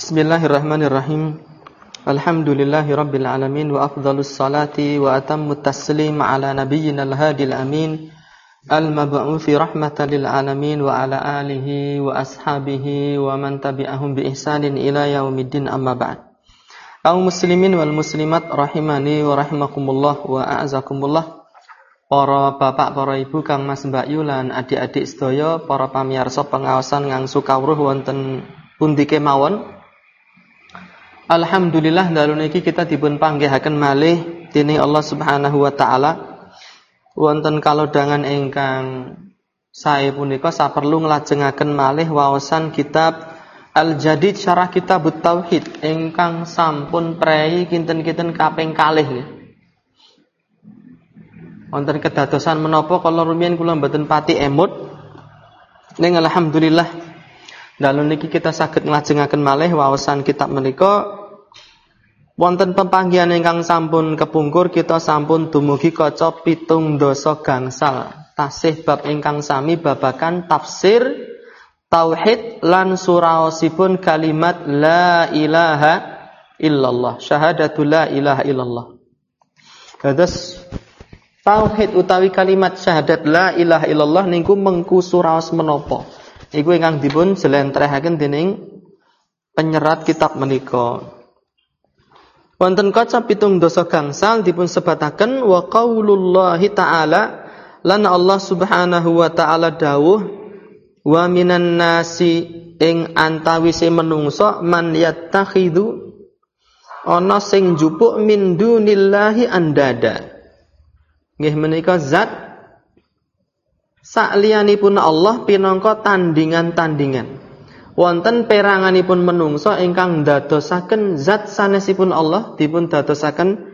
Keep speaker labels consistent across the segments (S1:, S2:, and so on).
S1: Bismillahirrahmanirrahim. Alhamdulillahi rabbil alamin wa afdhalus salati wa atammu taslim ala nabiyyina al-hadil amin al-mab'uthi rahmatan lil alamin wa ala alihi wa ashabihi wa man tabi'ahum bi ihsanin ila yaumiddin amma ba'd. Kaum muslimin wal muslimat rahimani wa rahimakumullah wa a'azakumullah. Para bapak, para ibu, Kang Mas Mbak Yulan, adik-adik sedaya, para pamirsa pengawasan ngangsu kawruh wonten pundi kemawon Alhamdulillah dalu niki kita dipun panggihaken malih dening Allah Subhanahu wa taala. Wonten kalodhangan ingkang sae punika saperlu nglajengaken malih waosan kitab Al-Jadid Syarah Kitab Tauhid ingkang sampun prei kinten-kinten kaping kalih. Wonten kedadosan menapa kala rumiyin kula mboten pati emut. Ning alhamdulillah dalu niki kita saged nglajengaken malih waosan kitab menika Wonten pepanggihan ingkang sampun kepungkur kita sampun dumugi kaca pitung dosa gangsal. Tasih bab ingkang sami babakan tafsir tauhid lan suraosipun kalimat la ilaha illallah. Syahadatul la ilaha illallah. Terus tauhid utawi kalimat syahadat la ilaha illallah niku mengku suraos menapa? Iku ingkang dipun jelentrehaken dening penyerat kitab menika. Wonten kaca pitung dosa gangsal dipun sebataken wa qaulullahi ta'ala lan Allah Subhanahu wa ta'ala dawuh wa minan nasi ing antawise menungso man yattakhidu ana sing jupuk min dunillahi andada. Nggih menika zat sakliyanipun Allah pinangka tandingan-tandingan wonten peranganipun menungso ingkang dadosaken zat sanesipun Allah dipun dadosaken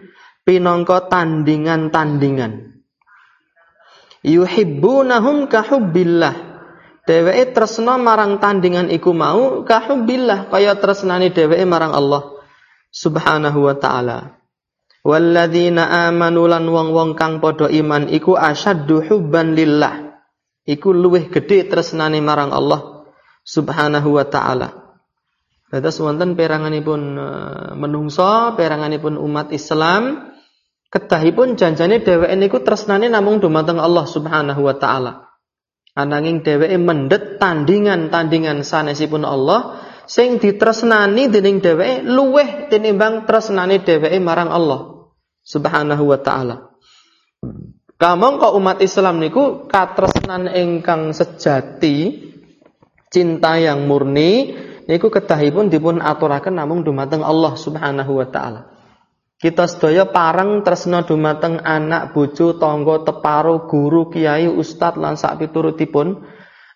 S1: pinangka tandingan-tandingan. Yuhibbunahum kahubbillah. Dheweke tresna marang tandingan iku mau kahubbillah kaya tresnane dheweke marang Allah Subhanahu wa taala. Walladzina amanu lan wong-wong kang padha iman iku asyaddu hubban lillah. Iku luwih gedhe tresnane marang Allah Subhanahu wa taala. Dados wonten peranganipun eh, menungso, peranganipun umat Islam, kedahipun janjane dheweke niku tresnane namung dumateng Allah Subhanahu wa taala. Ananging dheweke mendhet tandingan-tandingan sanesipun Allah sing ditresnani dening dheweke luweh tinimbang tresnane dheweke marang Allah Subhanahu wa taala. Kamangka umat Islam niku katresnan ingkang sejati cinta yang murni niku kedahipun dipun aturaken namung dumateng Allah Subhanahu wa taala. Kita sedaya pareng tresna dumateng anak, bojo, tangga, teparo, guru, kiai, ustad lan sak piturutipun.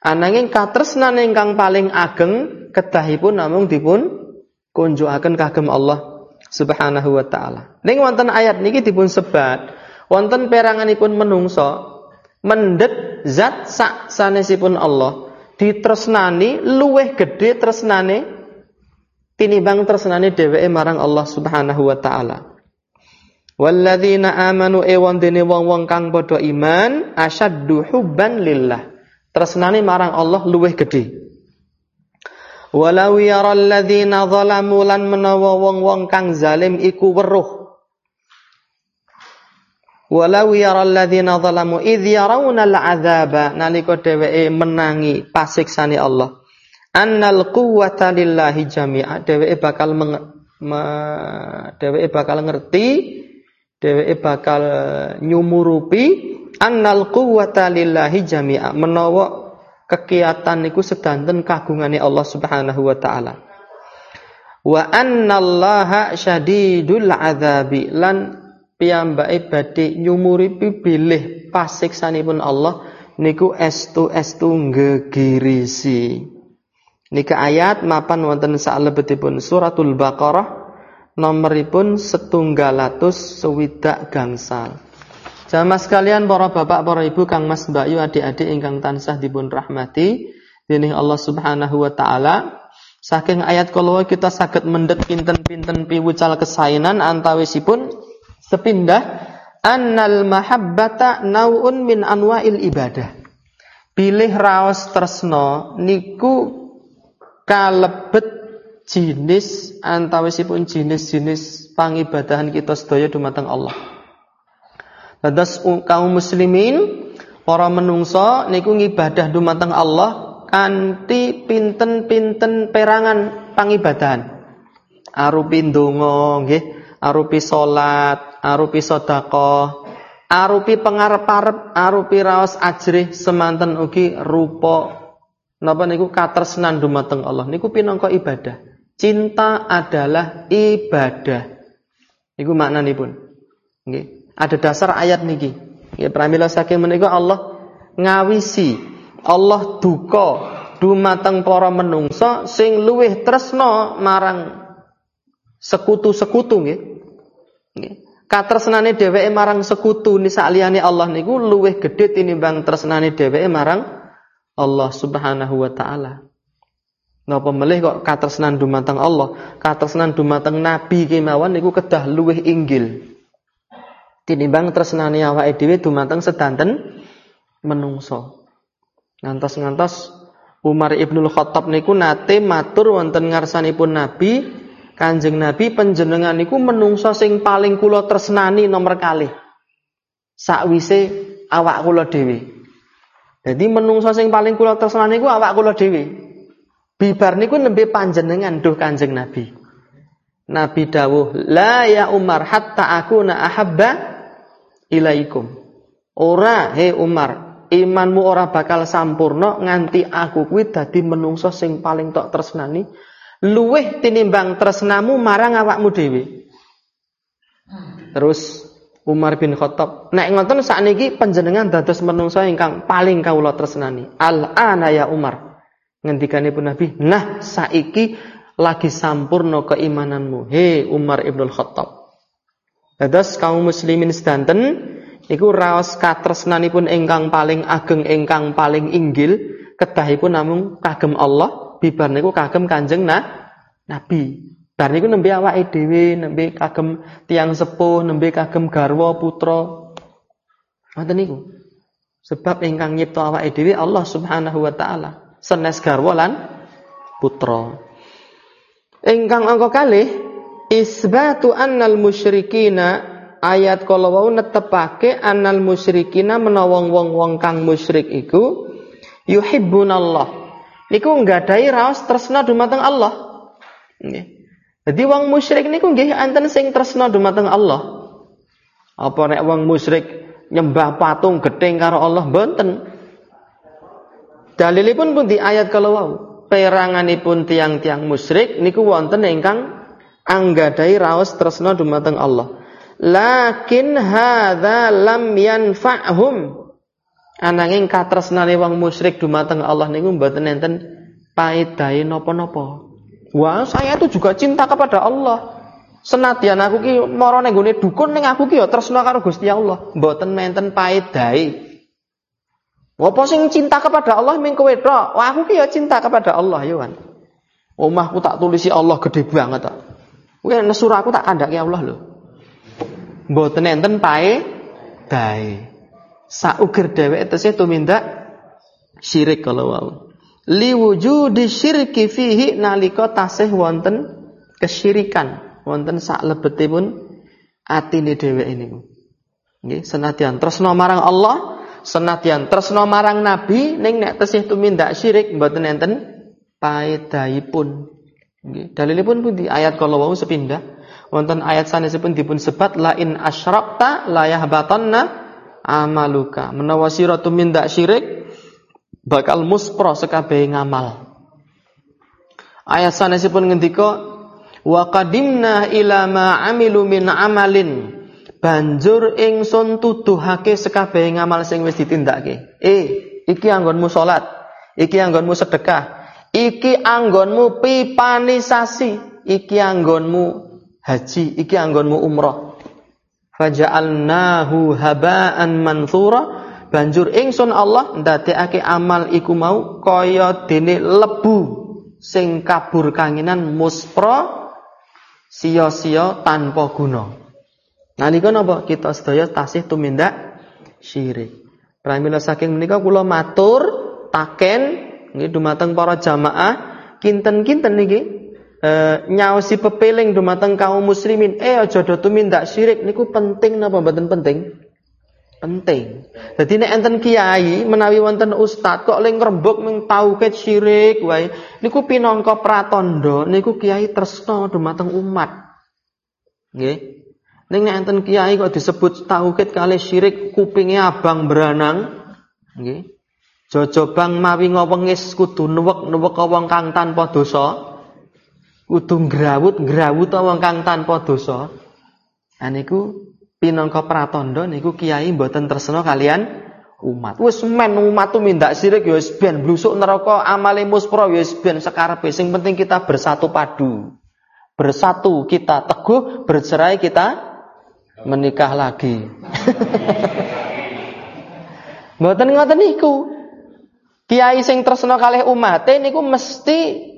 S1: Ananging katresnan ingkang paling ageng kedahipun namung dipun kunjukaken kagem Allah Subhanahu wa taala. Ning wonten ayat niki dipun sebat wonten peranganipun menungso mendhet zat sak sanesipun Allah ditresnani luweh gede tresnane tinimbang tresnane dheweke marang Allah Subhanahu wa taala. Walladzina amanu ewan dene wong-wong kang padha iman asyaddu hubban lillah. Tresnane marang Allah luweh gede. Walau yaral ladzina zalamu lan menawa wong-wong kang zalim iku weruh Walau yaral ladzina zalamu idh yarawna al'adzaba nalika dheweke menangi pasiksane Allah. Annal quwwata lillahi jami'a. Dheweke bakal meng, me, dheweke bakal ngerti, dheweke bakal nyumurupi annal quwwata lillahi jami'a. Menawa kekiatan niku sedanten kagungane Allah Subhanahu wa taala. Wa annallaha syadidul adzabi lan piyambake badhe nyumuripi bilih pasiksanipun Allah niku estu-estu ngegirisi. Nika ayat mapan wonten salebetipun suratul Baqarah nomoripun setunggal atus sewidak gangsal. Jamaah sekalian para bapak, para ibu, Kang Mas, Mbak Yu, adik-adik ingkang tansah dipun rahmati dening Allah Subhanahu wa taala. Saking ayat kalau kita sakit mendet pinten-pinten piwucal kesainan antawisipun sepindah annal mahabbata naun min anwa'il ibadah. Pilih raos tresno niku kalebet jenis antawisipun jenis-jenis pangibadahan kita sedaya dumateng Allah. Dados kaum muslimin para menungso niku ngibadah dumateng Allah kanthi pinten-pinten perangan pangibadahan. Arupi ndonga nggih, arupi salat, arupi sedekah, arupi pengarep-arep, arupi raos ajrih semanten ugi rupa napa niku katresnan dumateng Allah niku pinangka ibadah. Cinta adalah ibadah. Iku maknanipun. Nggih. Ada dasar ayat niki. Ya pramila saking menika Allah ngawisi Allah duka dumateng para menungso sing luwih tresna marang sekutu-sekutu nggih. Nggih. Katresnane dheweke marang sekutu ni sakliyane Allah niku luwih gedhe tinimbang tresnane dheweke marang Allah Subhanahu wa taala. Napa melih kok katresnan dumateng Allah, katresnan dumateng nabi kemawon niku kedah luwih inggil. Tinimbang tresnane awake dhewe dumateng sedanten menungso. Ngantos-ngantos Umar Ibnul Khattab niku nate matur wonten ngarsanipun Nabi, Kanjeng Nabi panjenengan niku menungso sing paling kula tresnani nomor kalih. Sakwise awak kula dhewe. Jadi menungso sing paling kula tresnani niku awak kula dhewe. Bibar niku nembe panjenengan duh Kanjeng Nabi. Nabi dawuh, "La ya Umar hatta aku na ahabba ilaikum." Ora, he Umar, imanmu ora bakal sampurno nganti aku kuwi dadi menungso sing paling tok tresnani luweh tinimbang tresnamu marang awakmu dhewe. Terus Umar bin Khattab, nek ngoten sakniki panjenengan dados menungso ingkang paling kawula tresnani. Al-ana ya Umar pun Nabi, "Nah, saiki lagi sampurno keimananmu, he Umar Ibnul Khattab." Dados kaum muslimin sedanten iku raos katresnanipun ingkang paling ageng ingkang paling inggil kedahipun namung kagem Allah, bibar niku kagem Kanjeng nah, Nabi. Bar niku nembe awake dhewe, nembe kagem tiang sepuh, nembe kagem garwa putra. Ngoten niku. Sebab ingkang nyipta awake dhewe Allah Subhanahu wa taala senes garwa lan putra. Ingkang angka kalih isbatu annal musyrikina ayat kala wau netepake annal musyrikina menawa wong-wong kang musyrik iku yuhibbunallah. Niku nggadahi raos tresna dumateng Allah. Nggih. Jadi wong musyrik niku nggih anten sing tresna dumateng Allah. Apa nek wong musyrik nyembah patung gething karo Allah mboten. Dalilipun pun di ayat kalau wau. Peranganipun tiang-tiang musyrik niku wonten ingkang anggadai raos tresna dumateng Allah. Lakin hadza lam yanfa'hum. Ananging katresnane wong musyrik dumateng Allah niku mboten enten paedahe napa-napa. Wah, saya itu juga cinta kepada Allah. Senadyan aku ki mara ning dukun ning aku ki ya tresna karo Gusti Allah, mboten menten paedahe. Apa sing cinta kepada Allah ming kowe? Wah aku ki ya cinta kepada Allah ya kan. Omahku tak tulisi Allah gede banget tok. Kuwi nesur aku tak kandhaki Allah lho. Mboten enten pae dae. Sauger dheweke tesih tumindak syirik kalau wau. Li wujudi syirki fihi nalika tasih wonten kesyirikan, wonten sak lebetipun atine dheweke niku. Nggih, senadyan tresna marang Allah, senadyan tresno marang nabi ning nek tesih tumindak syirik mboten enten paedahipun. Nggih, dalilipun pundi? Ayat kala wau sepindah. Wonten ayat sanesipun dipun sebat la in asyrakta la yahbatanna amaluka. Menawa sira tumindak syirik bakal muspro sekabehe ngamal. Ayat sanesipun ngendika wa qadimna ila ma amilu min amalin banjur ingsun tuduhake sekabeh ngamal sing wis ditindakake. Eh, iki anggonmu salat, iki anggonmu sedekah, iki anggonmu pipanisasi, iki anggonmu haji, iki anggonmu umrah. Faja'alnahu haba'an mansura banjur ingsun Allah ndadekake amal iku mau kaya dene lebu sing kabur kanginan muspro sia-sia tanpa guna. Nalika napa kita sedaya tasih tumindak syirik. Pramila saking menika kula matur taken nggih dumateng para jamaah kinten-kinten niki e, nyaosi pepeling dumateng kaum muslimin eh aja do tumindak syirik niku penting napa mboten penting? Penting. Jadi nek enten kiai menawi wonten ustad kok ling ngrembug ming tauhid syirik wae niku pinangka pratandha niku kiai tresna dumateng umat. Nggih. Ning nek enten kiai kok disebut tauhid kali syirik kupinge abang beranang nggih. Jojobang mawi ngowengis kudu nuwek-nuwek wong kang tanpa dosa kudu ngrawut ngrawut wong kang tanpa dosa. Nah niku pinangka pratandha niku kiai mboten tresna kalian umat. Wis men umat tuh mindak sirik ya wis ben blusuk neraka amale muspra ya wis ben sekarepe. Sing penting kita bersatu padu. Bersatu kita teguh, bercerai kita menikah lagi. Mboten ngoten niku. Kiai sing tresna kalih umate niku mesti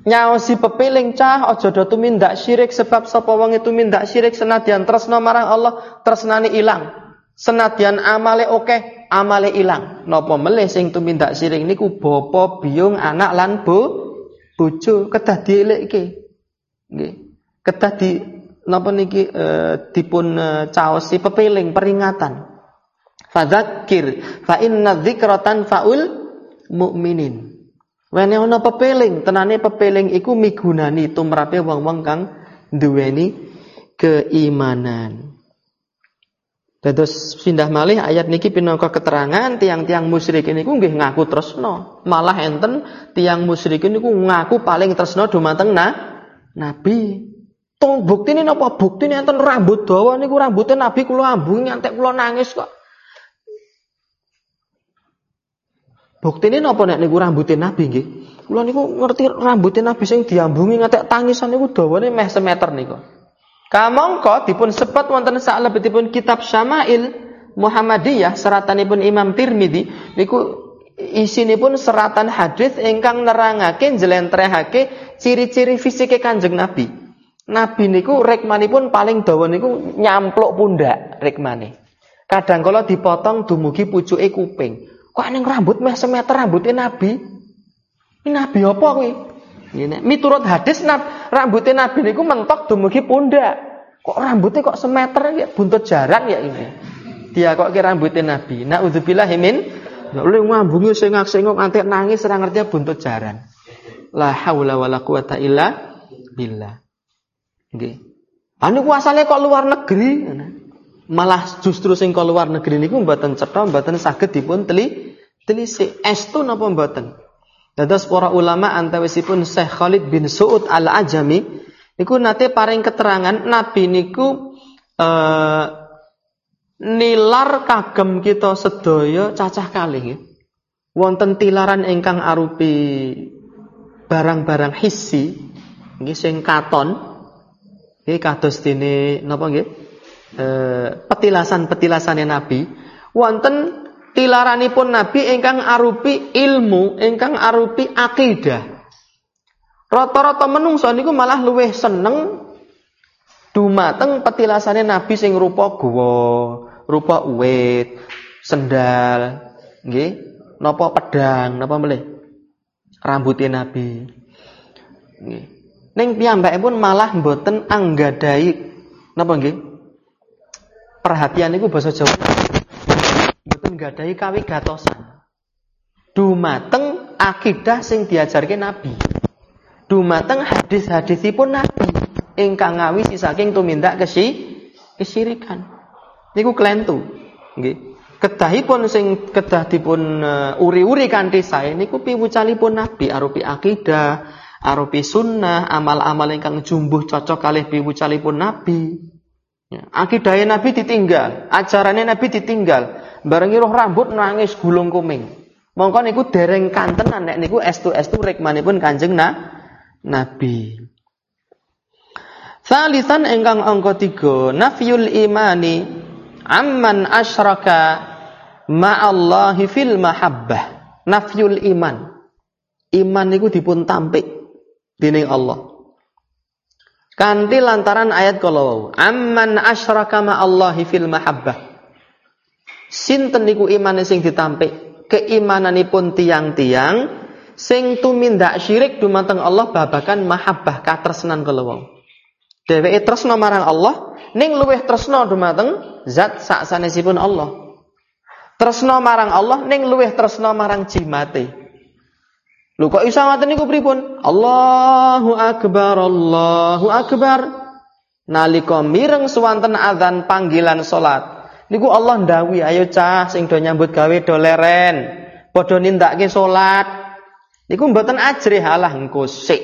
S1: Nyaosi pepiling cah aja do tumindak syirik sebab sapa itu mindak syirik senadyan tresna marang Allah tresnane ilang. Senadyan amale oke, amale ilang. Napa melih sing tumindak syirik niku bapa, biyung, anak lan bu, bojo kedah dielekke. Nggih. Kedah di napa niki e, dipun e, caosi pepiling peringatan. Fadzakir fa inna dzikratan faul mukminin. Wene ana pepeling, tenane pepeling iku migunani tumrape wong-wong kang duweni keimanan. Dados pindah malih ayat niki pinangka keterangan tiang-tiang musyrik niku nggih ngaku tresno. Malah enten tiang musyrik niku ngaku paling tresno dumateng na nabi. Tong buktine napa? Buktine enten rambut dawa niku rambutnya nabi kula ambungi ngantek kula nangis kok. Bukti ini napa nek niku rambutnya Nabi nggih? Kula niku ngerti rambutnya Nabi sing diambungi ngatek tangisan niku dawane meh semeter niku. Kamangka dipun sebat wonten salebetipun kitab Syama'il Muhammadiyah seratanipun Imam Tirmidzi niku isinipun seratan hadis ingkang nerangake njlentrehake ciri-ciri fisike Kanjeng Nabi. Nabi niku rekmanipun paling dawa niku nyampluk pundak rekmane. Kadang kala dipotong dumugi pucuke kuping. Kok ning rambut meh semeter rambutnya Nabi? Ini Nabi apa? Ini miturut hadis nab, rambutnya Nabi niku mentok dumugi pundak. Kok rambutnya kok semeter ya buntut jarang ya ini. Dia kok kira rambutnya Nabi. Nah udzubillah min Ya oleh ngambungi sengak-sengok nganti nangis ora ngerti buntut jaran. La haula wala quwata illa billah. Nggih. Anu asale kok luar negeri. Malah justru sing ka luar negeri niku mboten cetha, mboten saged dipun teli telisik. Estu napa mboten? Dados para ulama antawisipun Syekh Khalid bin Suud Al-Ajami niku nate paring keterangan Nabi niku eh, nilar kagem kita sedaya cacah kalih wonten tilaran ingkang arupi barang-barang hissi nggih sing katon nggih kados dene napa nggih Eh, petilasan-petilasane Nabi wonten tilaranipun Nabi ingkang arupi ilmu, ingkang arupi akidah. Rata-rata menungso niku malah luwih seneng dumateng petilasane Nabi sing rupa guwa, rupa uwit, sendal, nggih, napa pedang, napa melih? Rambutnya Nabi. Nggih. Ning pun malah mboten anggadai napa nggih? perhatian itu bahasa Jawa gadahi kawigatosan. Dumateng akidah sing diajarke Nabi. Dumateng hadis-hadisipun Nabi. Ingkang ngawisi saking tumindak kesi kesyirikan niku klentu. Nggih. Kedahipun sing kedah dipun uh, uri-uri kanthi sae niku piwucalipun Nabi. Arupi akidah arupi sunnah amal-amal ingkang jumbuh cocok kalih piwucalipun Nabi Ya, akidahnya Nabi ditinggal, ajarannya Nabi ditinggal. Bareng roh rambut nangis gulung kuming. Mongko niku dereng kantenan nek niku estu-estu rekmanipun Kanjeng na Nabi. Salisan engkang angka tiga nafyul imani amman asyraka ma'allahi fil mahabbah. Nafyul iman. Iman niku dipun tampik dening Allah. Kanti lantaran ayat kalau amman asyraka Allahi fil mahabbah. Sinten niku iman sing ditampik keimananipun tiang-tiang Sing tumindak syirik dumateng Allah babakan mahabbah katresnan kala wong. Dheweke tresna marang Allah ning luwih tresna dumateng zat sak sanesipun Allah. Tresna marang Allah ning luwih tresna marang jimate. Lho kok iso ngoten niku pripun? Allahu akbar, Allahu akbar. Nalika mireng suwanten adzan panggilan salat. Niku Allah ndawi, ayo cah sing do nyambut gawe do leren. Padha nindakake salat. Niku mboten ajri halah engko sik.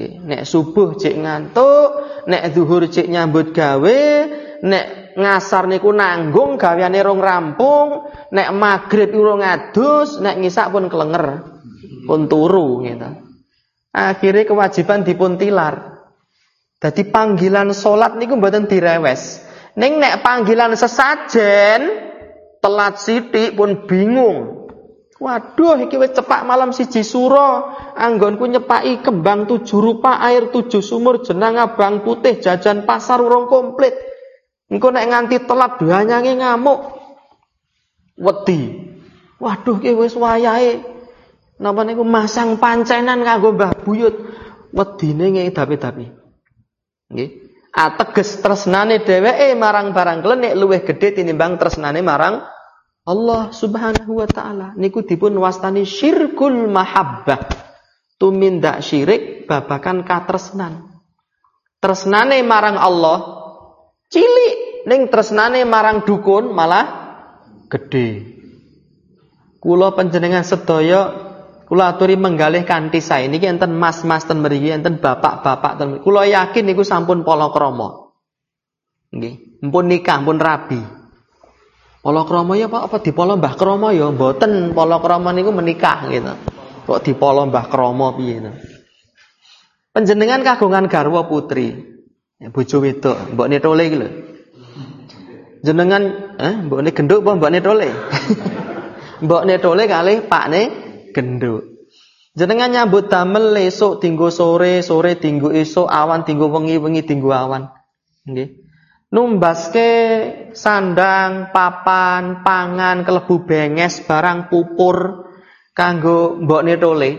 S1: Nek subuh cek ngantuk, nek zuhur cek nyambut gawe, nek ngasar niku nanggung gaweane rong rampung, nek maghrib urung ngadus, nek ngisak pun kelenger, pun turu gitu. Akhirnya kewajiban dipun tilar. Jadi panggilan salat niku mboten direwes. Ning nek panggilan sesajen telat sithik pun bingung. Waduh, iki wis cepak malam siji suro, anggonku nyepaki kembang tujuh rupa, air tujuh sumur, jenang abang putih, jajan pasar urung komplit. Engko nek nganti telat nyanyi ngamuk. Wedi. Waduh, iki wis wayahe. Napa niku masang pancenan kanggo Mbah Buyut. Wedine ngedapi-dapi. Nggih. Ateges tresnane dheweke marang barang klenik luwih gedhe tinimbang tresnane marang Allah Subhanahu wa taala niku dipun wastani syirkul mahabbah. Tumindak syirik babakan katresnan. Tresnane marang Allah cilik ning tresnane marang dukun malah gede. Kula panjenengan sedaya kula aturi menggalih kanthi sae niki enten mas-mas ten mriki enten bapak-bapak ten kula yakin niku sampun palakrama. Nggih, mpun nikah, mpun rabi. Polo kromo ya Pak apa di polo Mbah Kromo ya mboten polo kromo niku menikah gitu. Kok di polo Mbah Kromo piye to. Panjenengan kagungan garwa putri. Ya bojo wedok, mbokne tole iki lho. Jenengan eh mbokne genduk apa mbokne tole? mbokne tole kalih pakne genduk. Jenengan nyambut damel esuk dinggo sore, sore dinggo esuk, awan dinggo wengi, wengi dinggo awan. Nggih numbaske sandang, papan, pangan, kelebu benges, barang pupur kanggo mbok netole.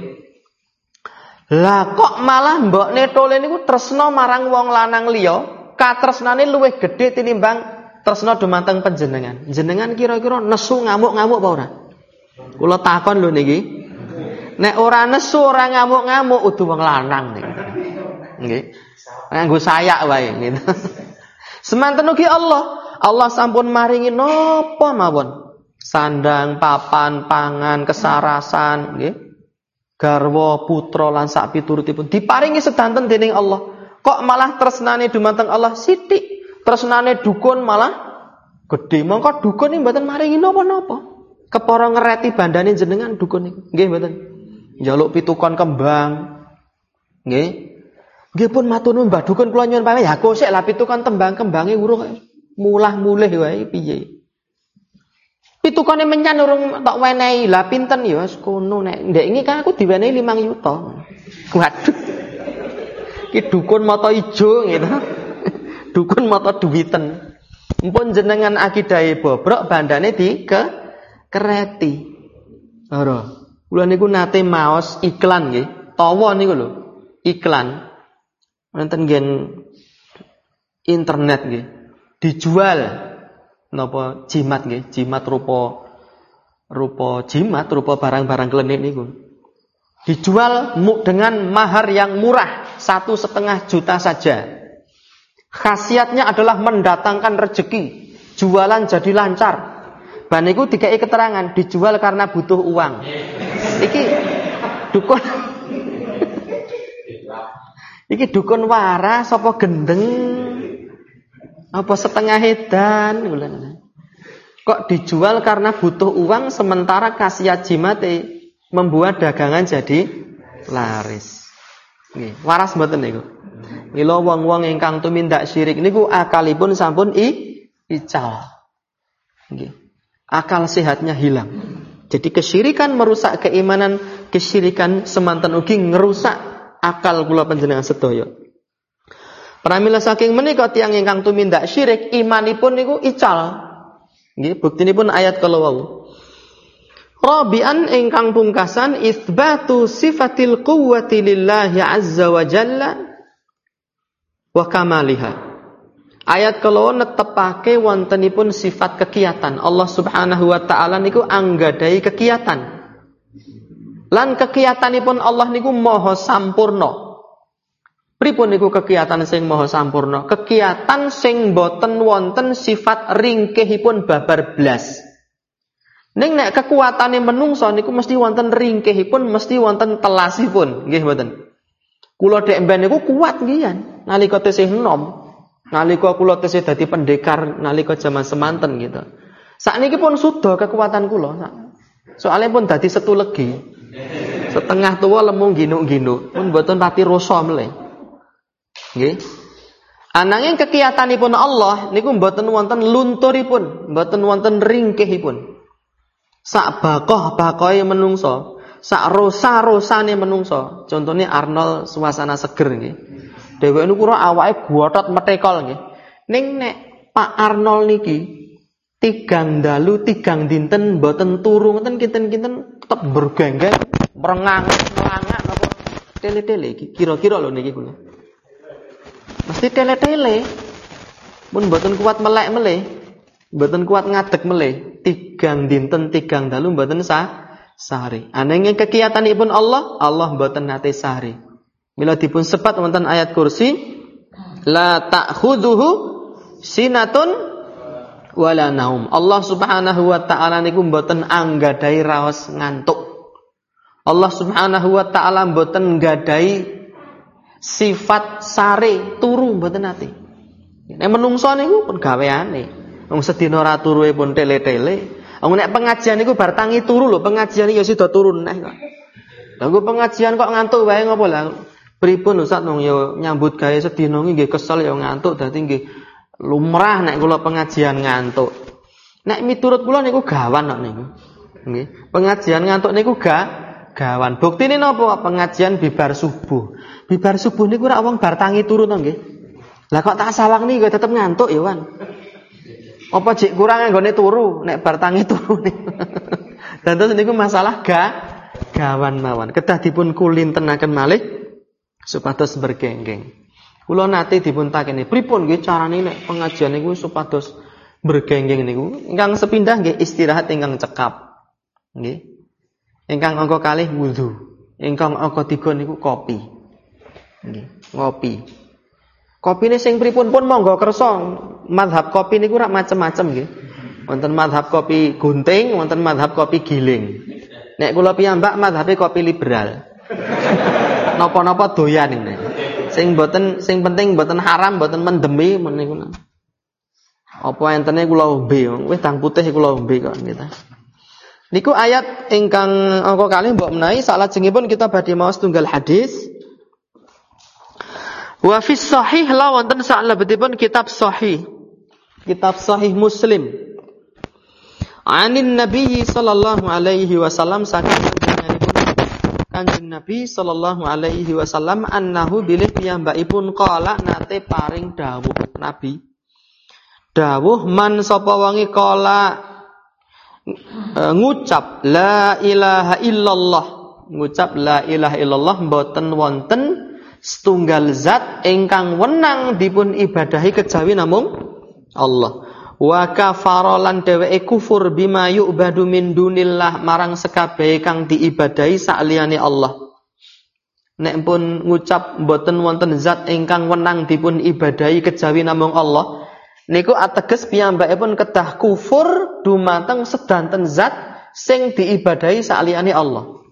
S1: Lah kok malah mbok netole niku tresno marang wong lanang liya, katresnane luwih gedhe tinimbang tresno dumateng panjenengan. Jenengan kira-kira nesu ngamuk-ngamuk apa ora? Kula takon lho niki. Nek ora nesu ora ngamuk-ngamuk udu wong lanang niki. Nggih. Nganggo sayak wae gitu. Semanten ugi Allah. Allah sampun maringi napa mawon? Sandang, papan, pangan, kesarasan, nggih. Garwa, putra lan sak piturutipun diparingi sedanten dening Allah. Kok malah tresnane dumateng Allah sithik, tresnane dukun malah gedhe. Mongko dukun iki mboten maringi napa-napa. Kepara ngereti bandane jenengan dukun niku. Nggih mboten. Njaluk pitukon kembang. Nggih. Nggih pun matur nuwun Mbah Dukun kula nyuwun pamit ya kosek lah pitukan tembang kembange urung mulah mulih wae piye. Pitukane menyan urung tak wenehi. Lah pinten ya wis kono nek ndek iki kan aku diwenehi 5 yuta. Waduh. Ki dukun mata ijo gitu. dukun mata duwiten. Mpun jenengan akidahe bobrok bandane di ke kereti. Ora. Kula niku nate maos iklan nggih. Tawa niku lho. Iklan. Wonten gen internet nggih. Dijual. Napa jimat nggih? Jimat rupa rupa jimat rupa barang-barang klenik niku. Dijual dengan mahar yang murah satu setengah juta saja. Khasiatnya adalah mendatangkan rezeki jualan jadi lancar ban niku dikai keterangan dijual karena butuh uang iki dukun Iki dukun waras apa gendeng? Apa setengah edan? Kok dijual karena butuh uang sementara khasiat jimat membuat dagangan jadi laris. Nggih, waras mboten niku. Mila wong-wong ingkang tumindak syirik niku akalipun sampun i ical. Nggih. Akal sehatnya hilang. Jadi kesyirikan merusak keimanan, kesyirikan semantan ugi ngerusak akal kula panjenengan sedaya. Pramila saking menika tiyang ingkang tumindak syirik imanipun niku ical. Nggih, buktinipun ayat kala wau. Rabi'an ingkang pungkasan itsbatu sifatil quwwati lillahi azza wa jalla wa kamaliha. Ayat kalau netepake wontenipun sifat kekiatan Allah Subhanahu wa taala niku anggadai kekiatan. Lan kekiatanipun Allah niku maha sampurna. Pripun niku kekiatan sing maha sampurna? Kekiatan sing boten wonten sifat ringkehipun babar blas. Ning nek kekuatane menungso niku mesti wonten ringkehipun, mesti wonten telasipun, nggih mboten. Kula dek mben niku kuat nggih nalika tesih enom. Nalika kula tesih dadi pendekar nalika zaman semanten gitu. Sakniki pun sudah kekuatan kula. Soalnya pun dadi setu legi. Setengah tua lemu ginuk-ginuk, pun mboten pati rasa mle. Nggih. Ananging kekiatanipun Allah niku mboten wonten lunturipun, mboten wonten ringkehipun. Sak bakoh-bakohe menungso, sak rosa-rosane menungso. Contohnya Arnold suasana seger nggih. Dheweke niku kira awake guotot metekol nggih. Ning nek Pak Arnold niki tigang dalu tigang dinten mboten turu ngoten kinten-kinten tetep bergenggeng merengang melangak apa tele-tele iki kira-kira lho niki kula. Mesti tele-tele. Mun mboten kuat melek-melek, mboten kuat ngadeg meleh tigang dinten tigang dalu mboten sah sehari ananging kegiatanipun Allah Allah mboten nate sehari mila dipun sepat wonten ayat kursi la ta'khudhuhu sinatun wala naum Allah Subhanahu wa taala niku mboten anggadai raos ngantuk Allah Subhanahu wa taala mboten nggadai sifat sare turu mboten nate nek menungso niku pun gaweane Wong sedina ora turu pun tele-tele. Wong nek pengajian niku bar tangi turu lho, pengajian ya sida turun neh kok. Lah pengajian kok ngantuk wae ngopo lah? Pripun Ustaz nong ya nyambut gawe sedina nggih kesel ya ngantuk dadi nggih lumrah nek kula pengajian ngantuk. Nek miturut kula niku gawan kok niku. Nggih. Pengajian ngantuk niku ga gawan. Buktine napa? Pengajian bibar subuh. Bibar subuh niku ora wong bar tangi turu to nggih. Lah kok tak sawang niku tetep ngantuk ya, Wan. Apa jik kurang nggone turu, nek bar tangi turu nih. Dan terus niku masalah ga gawan mawon. Kedah dipun kulintenaken malih supados bergenggeng. Kula nate dipun takeni, pripun nggih carane nek pengajian niku supados bergenggeng niku? Ingkang sepindah nggih istirahat ingkang cekap. Nggih. Ingkang angka kalih wudu. Ingkang angka tiga niku kopi. Nggih. Kopi ini sing pripun pun monggo kersa. Madhab kopi niku rak macem-macem nggih. Wonten madhab kopi gunting, wonten madhab kopi giling. Nek kula piyambak madhabe kopi liberal. Napa-napa doyan ini. Sing boten sing penting boten haram, boten mendemi meniku. Apa entene kula ombe, wis tang putih kula ombe kok kita. Niku ayat ingkang angka kali mbok menawi salajengipun kita badhe maos tunggal hadis Wa fi sahih la wonten salebetipun kitab sahih. Kitab sahih Muslim. Anin Nabi sallallahu alaihi wasallam saking Kanjeng Nabi sallallahu alaihi wasallam annahu bilih piyambakipun qala nate paring dawuh Nabi. Dawuh man sapa wangi qala ngucap la ilaha illallah ngucap la ilaha illallah mboten wonten setunggal zat ingkang wenang dipun ibadahi kejawi namung Allah. Wa kafara lan dheweke kufur bima yu'badu min dunillah marang sekabehe kang diibadahi sakliyane Allah. Nek pun ngucap mboten wonten zat ingkang wenang dipun ibadahi kejawi namung Allah, niku ateges piyambakipun kedah kufur dumateng sedanten zat sing diibadahi sakliyane Allah.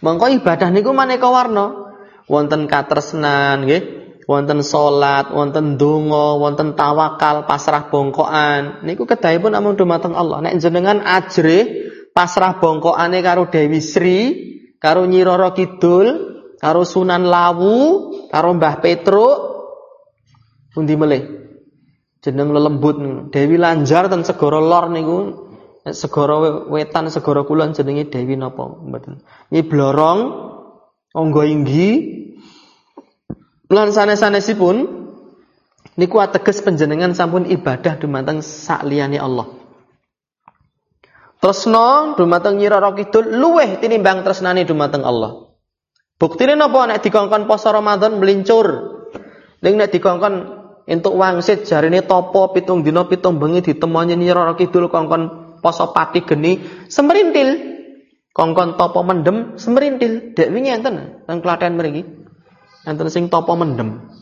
S1: Mengko ibadah niku maneka warna wonten katresnan nggih wonten salat wonten donga wonten tawakal pasrah bongkoan niku kedahipun namung dumateng Allah. Nek jenengan ajre pasrah bongkokane karo Dewi Sri karo Nyi Roro Kidul karo Sunan Lawu karo Mbah Petruk pundi melih? Jeneng lelembut. Dewi Lanjar ten segara lor niku. Segara wetan segara kulon jenenge Dewi napa mboten. Nyi Blorong Onggo inggi lan sanes-sanesipun niku ateges panjenengan sampun ibadah dumateng sakliyane Allah. Tresno dumateng Nyi Roro Kidul luweh tinimbang tresnane dumateng Allah. Buktine napa nek dikongkon poso Ramadan melincur. Ning nek dikongkon entuk wangsit jarine topo pitung dina pitung bengi ditemoni Nyi Roro Kidul kongkon poso pati geni semerintil. Kongkon topo mendem semerintil. Dek wingi enten nang Klaten mriki. Enten sing topo mendem.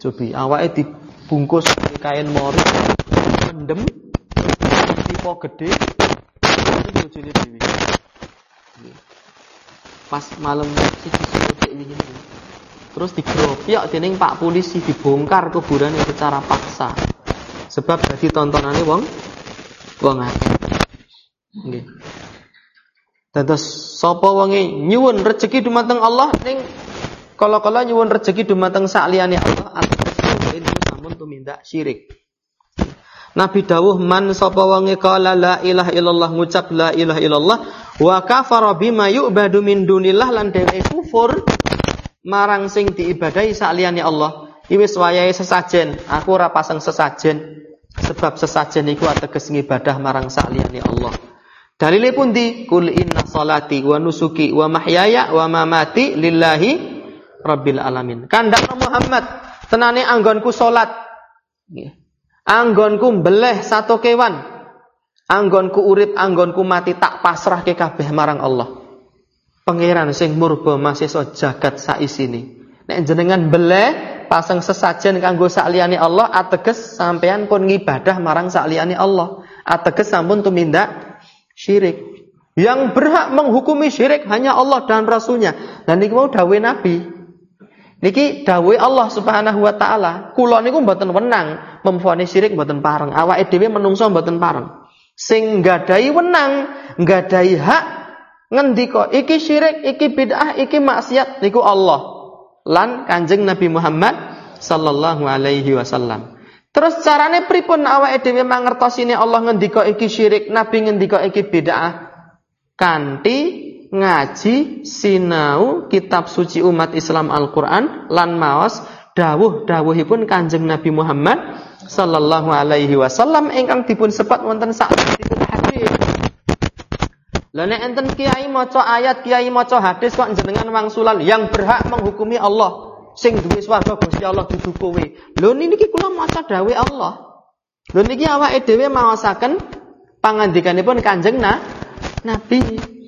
S1: Cobi awake dibungkus kain mori mendem tipe gede bojone dhewe. Pas malam siji dek wingi Terus digrobyok dening Pak Polisi dibongkar kuburan secara paksa. Sebab dadi tontonane wong wong akeh. Nggih. Dados sapa wonge nyuwun rezeki dumateng Allah ning kala-kala nyuwun rezeki dumateng sakliyane Allah sampun tumindak syirik. Nabi dawuh man sapa wonge kala la ilaha illallah ngucap la ilaha illallah wa kafara bima yu'badu min dunillah lan dheweke kufur marang sing diibadahi saliyane Allah. Iwis wayahe sesajen, aku ora pasang sesajen sebab sesajen iku ateges ngibadah marang saliyane Allah. Dalile pundi? Kul inna salati wa nusuki wa mahyaya wa mamati lillahi rabbil alamin. Kandang Muhammad, tenane anggonku. Nggih. Anggonku beleh satu kewan. Anggonku urip anggonku mati tak pasrah ke kabeh marang Allah. Pangeran sing murba masih so jagat saisini nek jenengan beleh pasang sesajen kanggo sakliyane Allah ateges sampean pun ngibadah marang sakliyane Allah. Ateges sampun tumindak syirik. Yang berhak menghukumi syirik hanya Allah dan Rasulnya. Dan ini mau dawe Nabi Niki dawe Allah Subhanahu wa taala, kula niku mboten wenang memfonis syirik mboten pareng. Awake dhewe menungso mboten pareng. Sing nggadahi wenang, nggadahi hak ngendika iki syirik, iki bid'ah, iki maksiat niku Allah lan Kanjeng Nabi Muhammad sallallahu alaihi wasallam. Terus carane pripun awake dhewe mangertosine Allah ngendika iki syirik, Nabi ngendika iki bid'ah? Kanthi ngaji sinau kitab suci umat Islam Al-Qur'an lan maos dawuh-dawuhipun Kanjeng Nabi Muhammad sallallahu alaihi wasallam ingkang dipun sepat wonten sakjroning hadis. Lah nek enten kiai maca ayat, kiai maca hadis kok jenengan wangsulan yang berhak menghukumi Allah sing duwe swarga Gusti Allah dudu kowe. Lho niki kula maca dawuh Allah. Lho niki awake dhewe maosaken pangandikanipun Kanjeng na, Nabi.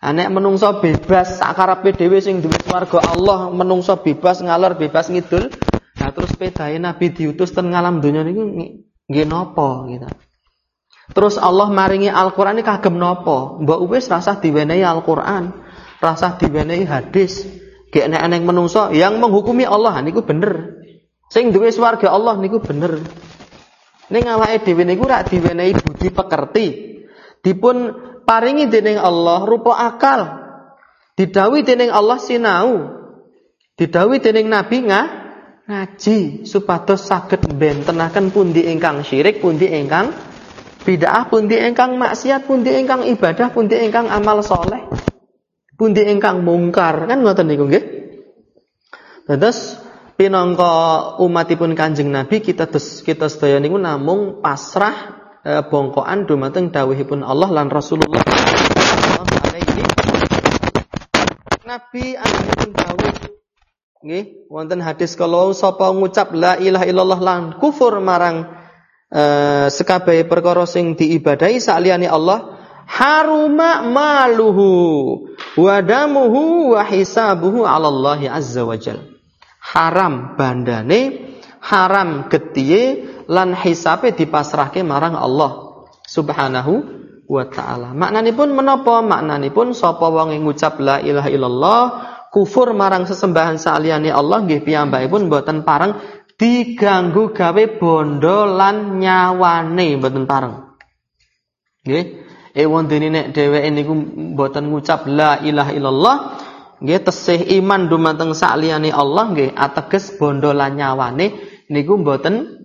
S1: Anek menungso bebas sakarepe dhewe sing duwe swarga Allah, menungso bebas ngalor bebas ngidul. Nah terus pedae Nabi diutus ten ngalam donya niku nggih napa gitu. Terus Allah maringi Al-Qur'an iki kagem napa? Mbok wis rasah diwenehi Al-Qur'an, rasah diwenehi hadis. Gek nek eneng menungso yang menghukumi Allah niku bener. Sing duwe swarga Allah niku bener. Ning awake dhewe niku rak diwenehi budi pekerti. Dipun paringi dening Allah rupa akal. Didawi dening Allah sinau. Didawi dening Nabi nga, ngaji supados saged bentenaken pundi ingkang syirik, pundi ingkang bid'ah, pundi ingkang maksiat, pundi ingkang ibadah, pundi ingkang amal soleh, pundi ingkang mungkar. Kan ngoten niku nggih. Terus pinangka umatipun Kanjeng Nabi kita kita sedaya niku namung pasrah eh, bongkoan dumateng dawuhipun Allah lan Rasulullah alaihi Nabi anjuripun dawuh nggih wonten hadis kalau sapa ngucap la ilaha illallah lan kufur marang eh, sekabehe perkara sing diibadahi saliyane Allah haruma maluhu wa damuhu wa hisabuhu 'ala Allah azza wajal. Haram bandane haram getiye lan hisabe dipasrahke marang Allah Subhanahu wa taala. Maknanipun menapa? Maknanipun sapa wong ngucap la ilaha illallah kufur marang sesembahan saliyane Allah nggih piyambakipun mboten pareng diganggu gawe bondo lan nyawane mboten pareng. Nggih. E wondene nek dheweke niku mboten ngucap la ilaha illallah nggih tesih iman dumateng saliyane Allah nggih ateges bondo lan nyawane niku mboten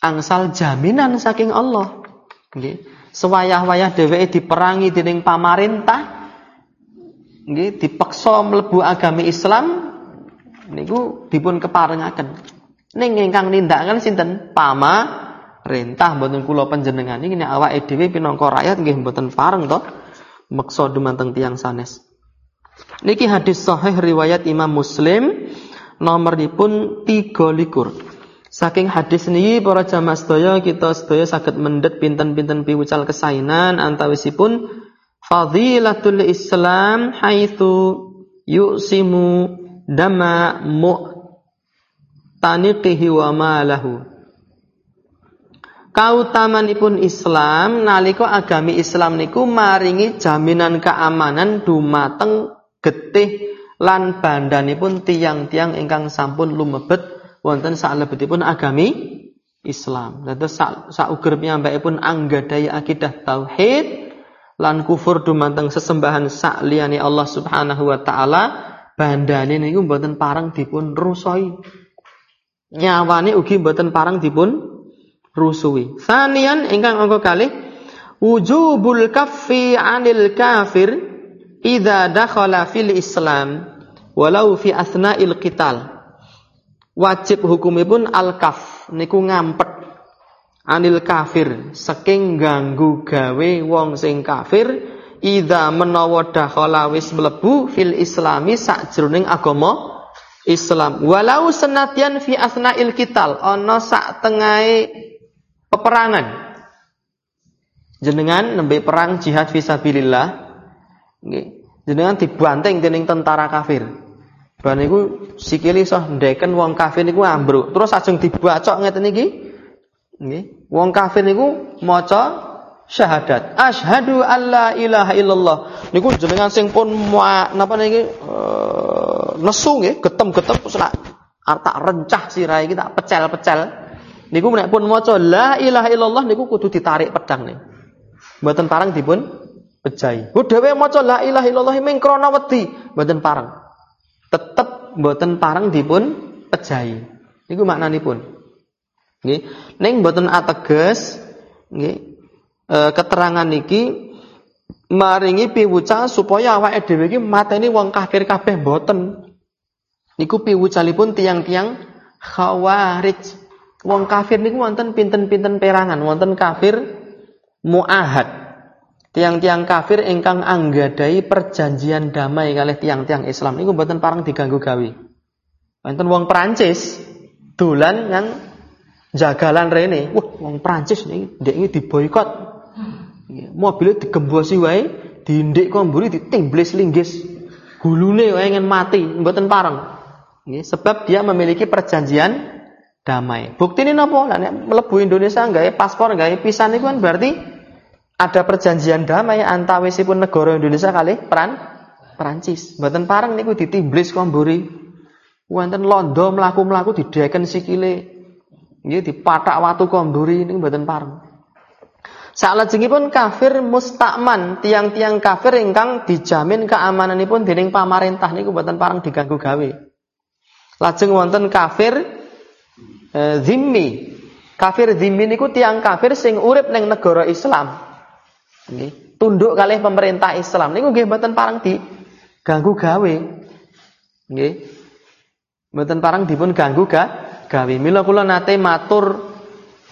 S1: angsal jaminan saking Allah. Nggih. Sewayah-wayah dheweke diperangi dening pamarentah nggih dipaksa mlebu agami Islam niku dipun keparengaken. Ning ingkang nindakaken sinten? Pama perintah mboten kula panjenengan iki nek awake dhewe pinangka rakyat nggih mboten pareng to meksa dumateng tiyang sanes. Niki hadis sahih riwayat Imam Muslim nomoripun 23. Saking hadis niki para jamaah sedaya kita sedaya saged mendet pinten-pinten piwucal kesainan antawisipun fadilatul Islam haitsu yusimu dama mu'taniqihi wa malahu. Kautamanipun Islam nalika agami Islam niku maringi jaminan keamanan dumateng getih lan bandanipun tiang-tiang ingkang sampun lumebet wonten salebetipun agami Islam. Dados sauger piyambakipun anggadhahi akidah tauhid lan kufur dumateng sesembahan sak liyane Allah Subhanahu wa taala bandane niku mboten parang dipun rusoi. Nyawane ugi mboten parang dipun rusui. Sanian ingkang angka kalih wujubul kaffi 'anil kafir idza dakhala fil Islam walau fi asna'il qital. Wajib hukumipun al-kaf niku ngampet anil kafir saking ganggu gawe wong sing kafir idza menawa dakhala wis mlebu fil islami sakjroning agama Islam walau senatian fi asna'il qital ana sak tengahe peperangan. Jenengan nembe perang jihad fisabilillah. Nggih. Jenengan dibanting dening tentara kafir. Ban niku sikile iso ndeken wong kafir niku ambruk. Terus ajeng dibacok ngeten iki. Nggih. Wong kafir niku maca syahadat. Asyhadu alla ilaha illallah. Niku jenengan sing pun napa niki uh, nesu nggih, getem-getem terus tak rencah sirahe iki tak pecel-pecel niku nek pun maca la ilaha illallah niku kudu ditarik pedang nih. Mboten parang dipun pejahi. Bu dhewe maca la ilaha illallah ming krana wedi, mboten parang. Tetep mboten parang dipun pejahi. Niku maknanipun. Nggih. Ning mboten ateges nggih e, keterangan niki maringi piwucal supaya awake dhewe iki mateni wong kafir kabeh mboten. Niku piwucalipun tiang-tiang khawarij. Wong kafir niku wonten pinten-pinten perangan, wonten kafir muahad. Tiang-tiang kafir ingkang anggadai perjanjian damai kalih tiang-tiang Islam niku mboten parang diganggu gawe. Wonten wong Prancis dolan yang jagalan rene. Wah, wong Prancis nih, ndek iki diboikot. Mobilnya digembosi wae, diindik komburi ditimblis linggis. Gulune wae ingin mati, mboten parang. sebab dia memiliki perjanjian damai. Bukti ini nopo? Lah nek mlebu Indonesia nggak paspor nggak pisan itu kan berarti ada perjanjian damai antawisipun negara Indonesia kali peran Perancis. Mboten parang niku ditimblis komburi. Wonten londo mlaku-mlaku dideken sikile. Nggih dipathak watu komburi niku mboten parang. Salajengipun kafir mustakman, tiang-tiang kafir ingkang dijamin keamananipun dening pamarentah niku mboten parang diganggu gawe. Lajeng wonten kafir Eh, zimmi. Kafir zimmi niku tiang kafir sing urip ning negara Islam. Nggih, tunduk kalih pemerintah Islam niku nggih mboten parang di ganggu gawe. Nggih. Mboten parang dipun ganggu ga, gawe. Mila kula nate matur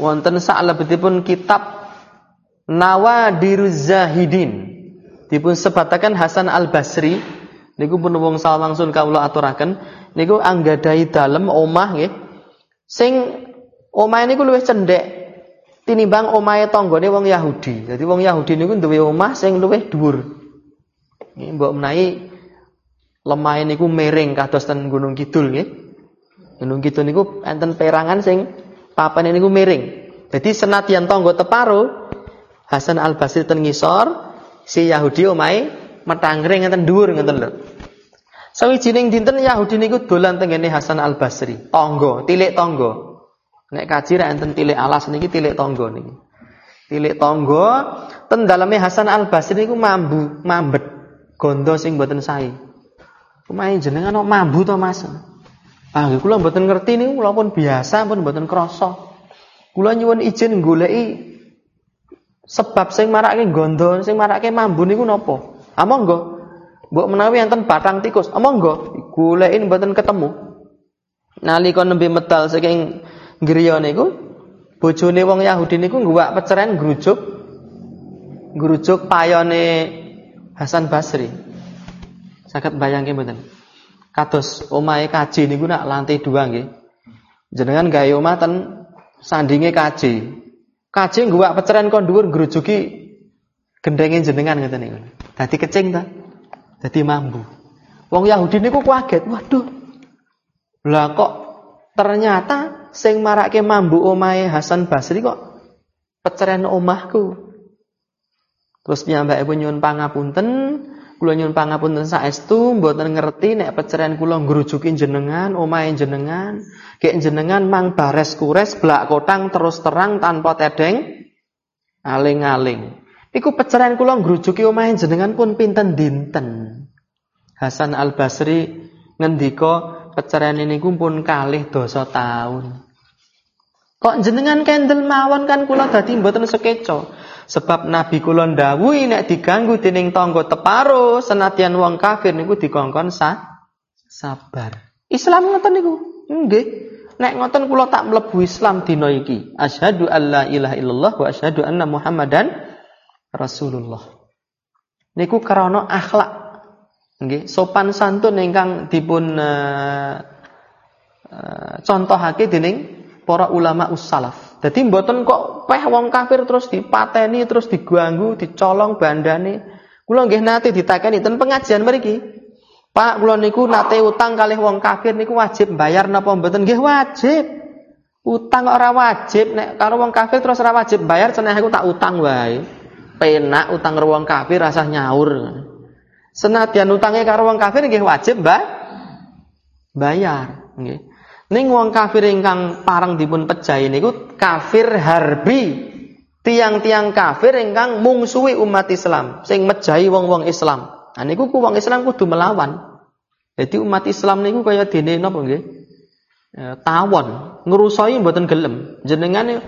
S1: wonten saklebetipun kitab Nawadiruz Zahidin. Dipun sebataken Hasan Al Basri niku pun wong salmangsun kawula aturaken niku anggadhahi dalem omah nggih Sing omahe niku luwih cendhek tinimbang omahe tanggane wong Yahudi. Jadi wong Yahudi niku duwe omah sing luwih dhuwur. Nggih, mbok menawi lemah niku miring kados ten Gunung Kidul nggih. Gunung Kidul niku enten perangan sing papane niku miring. Jadi senadyan tangga teparo Hasan Al Basri ten ngisor, si Yahudi omahe metangring ngeten dhuwur ngeten lho. Sawijining dinten Yahudi niku dolan tenggene Hasan Al Basri, tangga, tilik tangga. Nek kaji enten tilik alas niki tilik tangga niki. Tilik tangga ten daleme Hasan Al Basri niku mambu, mambet gondo sing mboten sae. Kumahe jenengan kok mambu to Mas? Ah, kula mboten ngerti niku kula pun biasa pun mboten krasa. Kula nyuwun izin goleki sebab sing marake gondo, sing marake mambu niku napa? Ah monggo Mbok menawi enten batang tikus, monggo goleki mboten ketemu. Nalika nembe medal saking griya niku bojone wong Yahudi niku ngguwak peceren grujuk grujuk payone Hasan Basri. Saged bayangke mboten? Kados omahe kaji niku nak lantai dua nggih. Jenengan gawe omah ten sandinge kaji. Kaji ngguwak peceren kon dhuwur grujuki gendenge jenengan ngoten niku. Dadi kecing ta? Dadi mambu. Wong Yahudi niku kaget. Waduh. Lah kok ternyata sing marake mambu omahe Hasan Basri kok peceren omahku. Terus nyambake nyuwun pangapunten, kula nyuwun pangapunten saestu mboten ngerti nek peceren kula ngrujuki jenengan, omahe jenengan, kek jenengan mang bares kures blak kotang terus terang tanpa tedeng aling-aling. Iku peceren kula ngrujuki omahe jenengan pun pinten dinten. Hasan Al Basri ngendika peceren ini pun kalih dosa tahun. Kok jenengan kendel mawon kan kula dadi mboten sekeco. Sebab Nabi kula ndawuhi nek diganggu dening tangga teparo senadyan wong kafir niku dikongkon sa sabar. Islam ngoten niku. Nggih. Nek ngoten kula tak mlebu Islam dina iki. Asyhadu alla ilaha illallah wa asyhadu anna Muhammadan Rasulullah. Niku karena akhlak. Nggih, sopan santun ingkang dipun uh, uh, contohake dening para ulama ussalaf. Jadi mboten kok peh wong kafir terus dipateni, terus diganggu, dicolong bandane. Kula nggih nate ditakeni ten pengajian mriki. Pak, kula niku nate utang kalih wong kafir niku wajib bayar napa mboten? Nggih wajib. Utang ora wajib nek karo wong kafir terus ora wajib bayar cenah aku tak utang wae. Penak utang karo wong kafir rasa nyaur. Senadyan utangnya karo wong kafir nggih wajib, Mbak. Bayar, nggih. Ning wong kafir ingkang parang dipun pejahi niku kafir harbi. Tiang-tiang kafir ingkang mungsuhi umat Islam, sing mejahi wong-wong Islam. Nah niku ku wong Islam kudu melawan. Jadi umat Islam niku kaya dene napa nggih? E, tawon, ngrusoi mboten gelem. Jenengan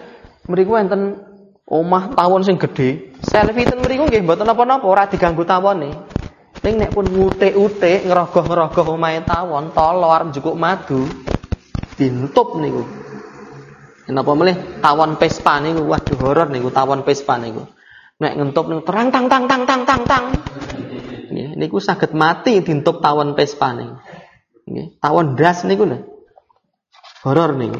S1: mriku enten omah tawon sing gedhe. Selfie ten mriku nggih mboten napa-napa, ora diganggu tawone. Ning nek pun utik-utik ngerogoh-ngerogoh omahe tawon, tolo arep njukuk madu, dintup niku. Kenapa melih tawon pespa niku waduh horor niku tawon pespa niku. Nek ngentup niku terang tang tang tang tang tang tang. Nggih, niku saged mati dintup tawon pespa niku. Nggih, tawon das niku lho. Horor niku.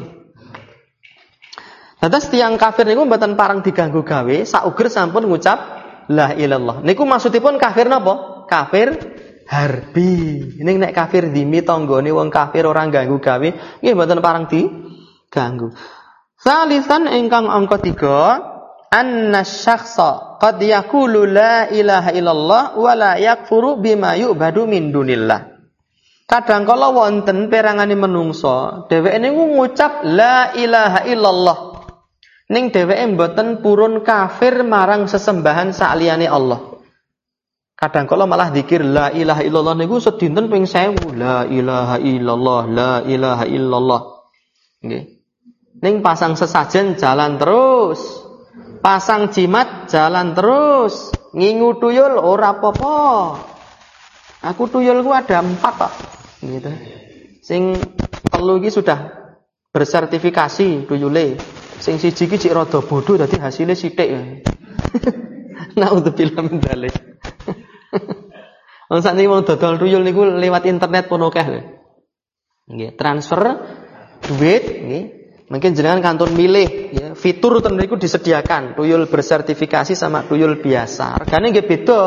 S1: Dados tiang kafir niku mboten parang diganggu gawe, sauger sampun ngucap la ilallah. Niku maksudipun kafir napa? Kafir harbi. Ini nek kafir dimi tonggone wong kafir orang ganggu gawe, nggih mboten parang di ganggu. Salisan ingkang angka tiga, anna syakhsa qad yaqulu la ilaha illallah wa la yakfuru bima yu'badu min dunillah. Kadang kala wonten perangane menungso, dheweke niku ngucap la ilaha illallah. Ning dheweke mboten purun kafir marang sesembahan saliyane Allah. Kadang kala malah zikir la ilaha illallah niku sedinten ping 1000 la ilaha illallah la ilaha illallah. Nggih. Ning pasang sesajen jalan terus. Pasang jimat jalan terus. Ngingu tuyul ora apa-apa. Aku tuyul ku ada empat kok. Gitu. Sing telu iki sudah bersertifikasi tuyule. Sing siji iki cik rada bodho dadi hasilnya sithik. Naudzubillah min dzalik. Wong sakniki wong dodol tuyul niku lewat internet pun akeh lho. Nggih, transfer duit nggih Mungkin jenengan kantor milih ya, fitur ten niku disediakan, tuyul bersertifikasi sama tuyul biasa. Regane nggih beda.